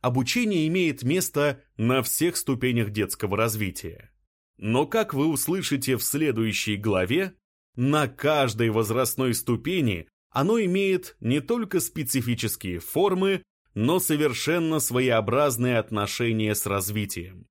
Обучение имеет место на всех ступенях детского развития. Но, как вы услышите в следующей главе, на каждой возрастной ступени оно имеет не только специфические формы, но совершенно своеобразные отношения с развитием.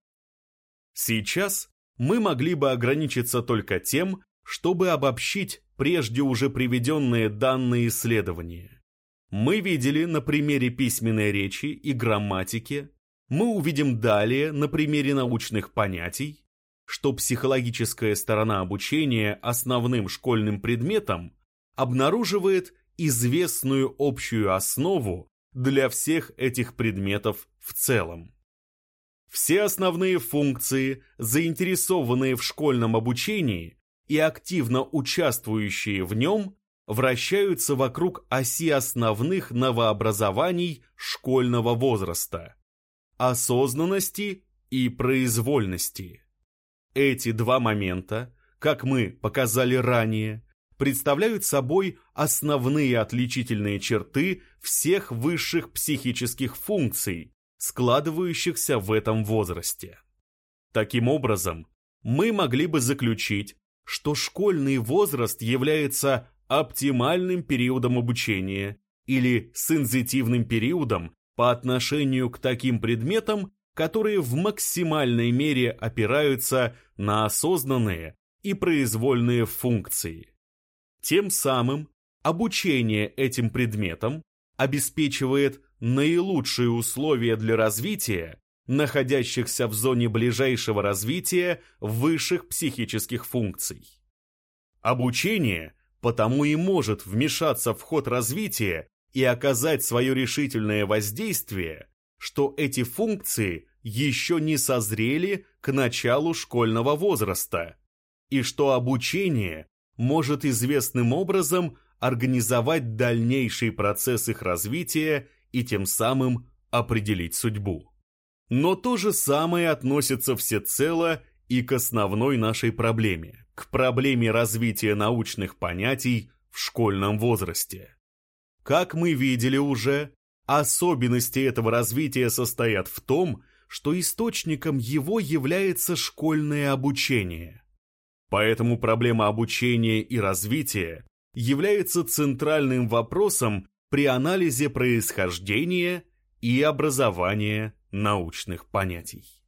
Сейчас мы могли бы ограничиться только тем, чтобы обобщить прежде уже приведенные данные исследования. Мы видели на примере письменной речи и грамматики, мы увидим далее на примере научных понятий, что психологическая сторона обучения основным школьным предметом обнаруживает известную общую основу для всех этих предметов в целом. Все основные функции, заинтересованные в школьном обучении и активно участвующие в нем, вращаются вокруг оси основных новообразований школьного возраста – осознанности и произвольности. Эти два момента, как мы показали ранее, представляют собой основные отличительные черты всех высших психических функций, складывающихся в этом возрасте. Таким образом, мы могли бы заключить, что школьный возраст является оптимальным периодом обучения или сензитивным периодом по отношению к таким предметам, которые в максимальной мере опираются на осознанные и произвольные функции. Тем самым обучение этим предметам обеспечивает наилучшие условия для развития находящихся в зоне ближайшего развития высших психических функций. Обучение потому и может вмешаться в ход развития и оказать свое решительное воздействие, что эти функции еще не созрели к началу школьного возраста, и что обучение может известным образом организовать дальнейший процесс их развития и тем самым определить судьбу. Но то же самое относится всецело и к основной нашей проблеме, к проблеме развития научных понятий в школьном возрасте. Как мы видели уже, особенности этого развития состоят в том, что источником его является школьное обучение. Поэтому проблема обучения и развития является центральным вопросом при анализе происхождения и образования научных понятий.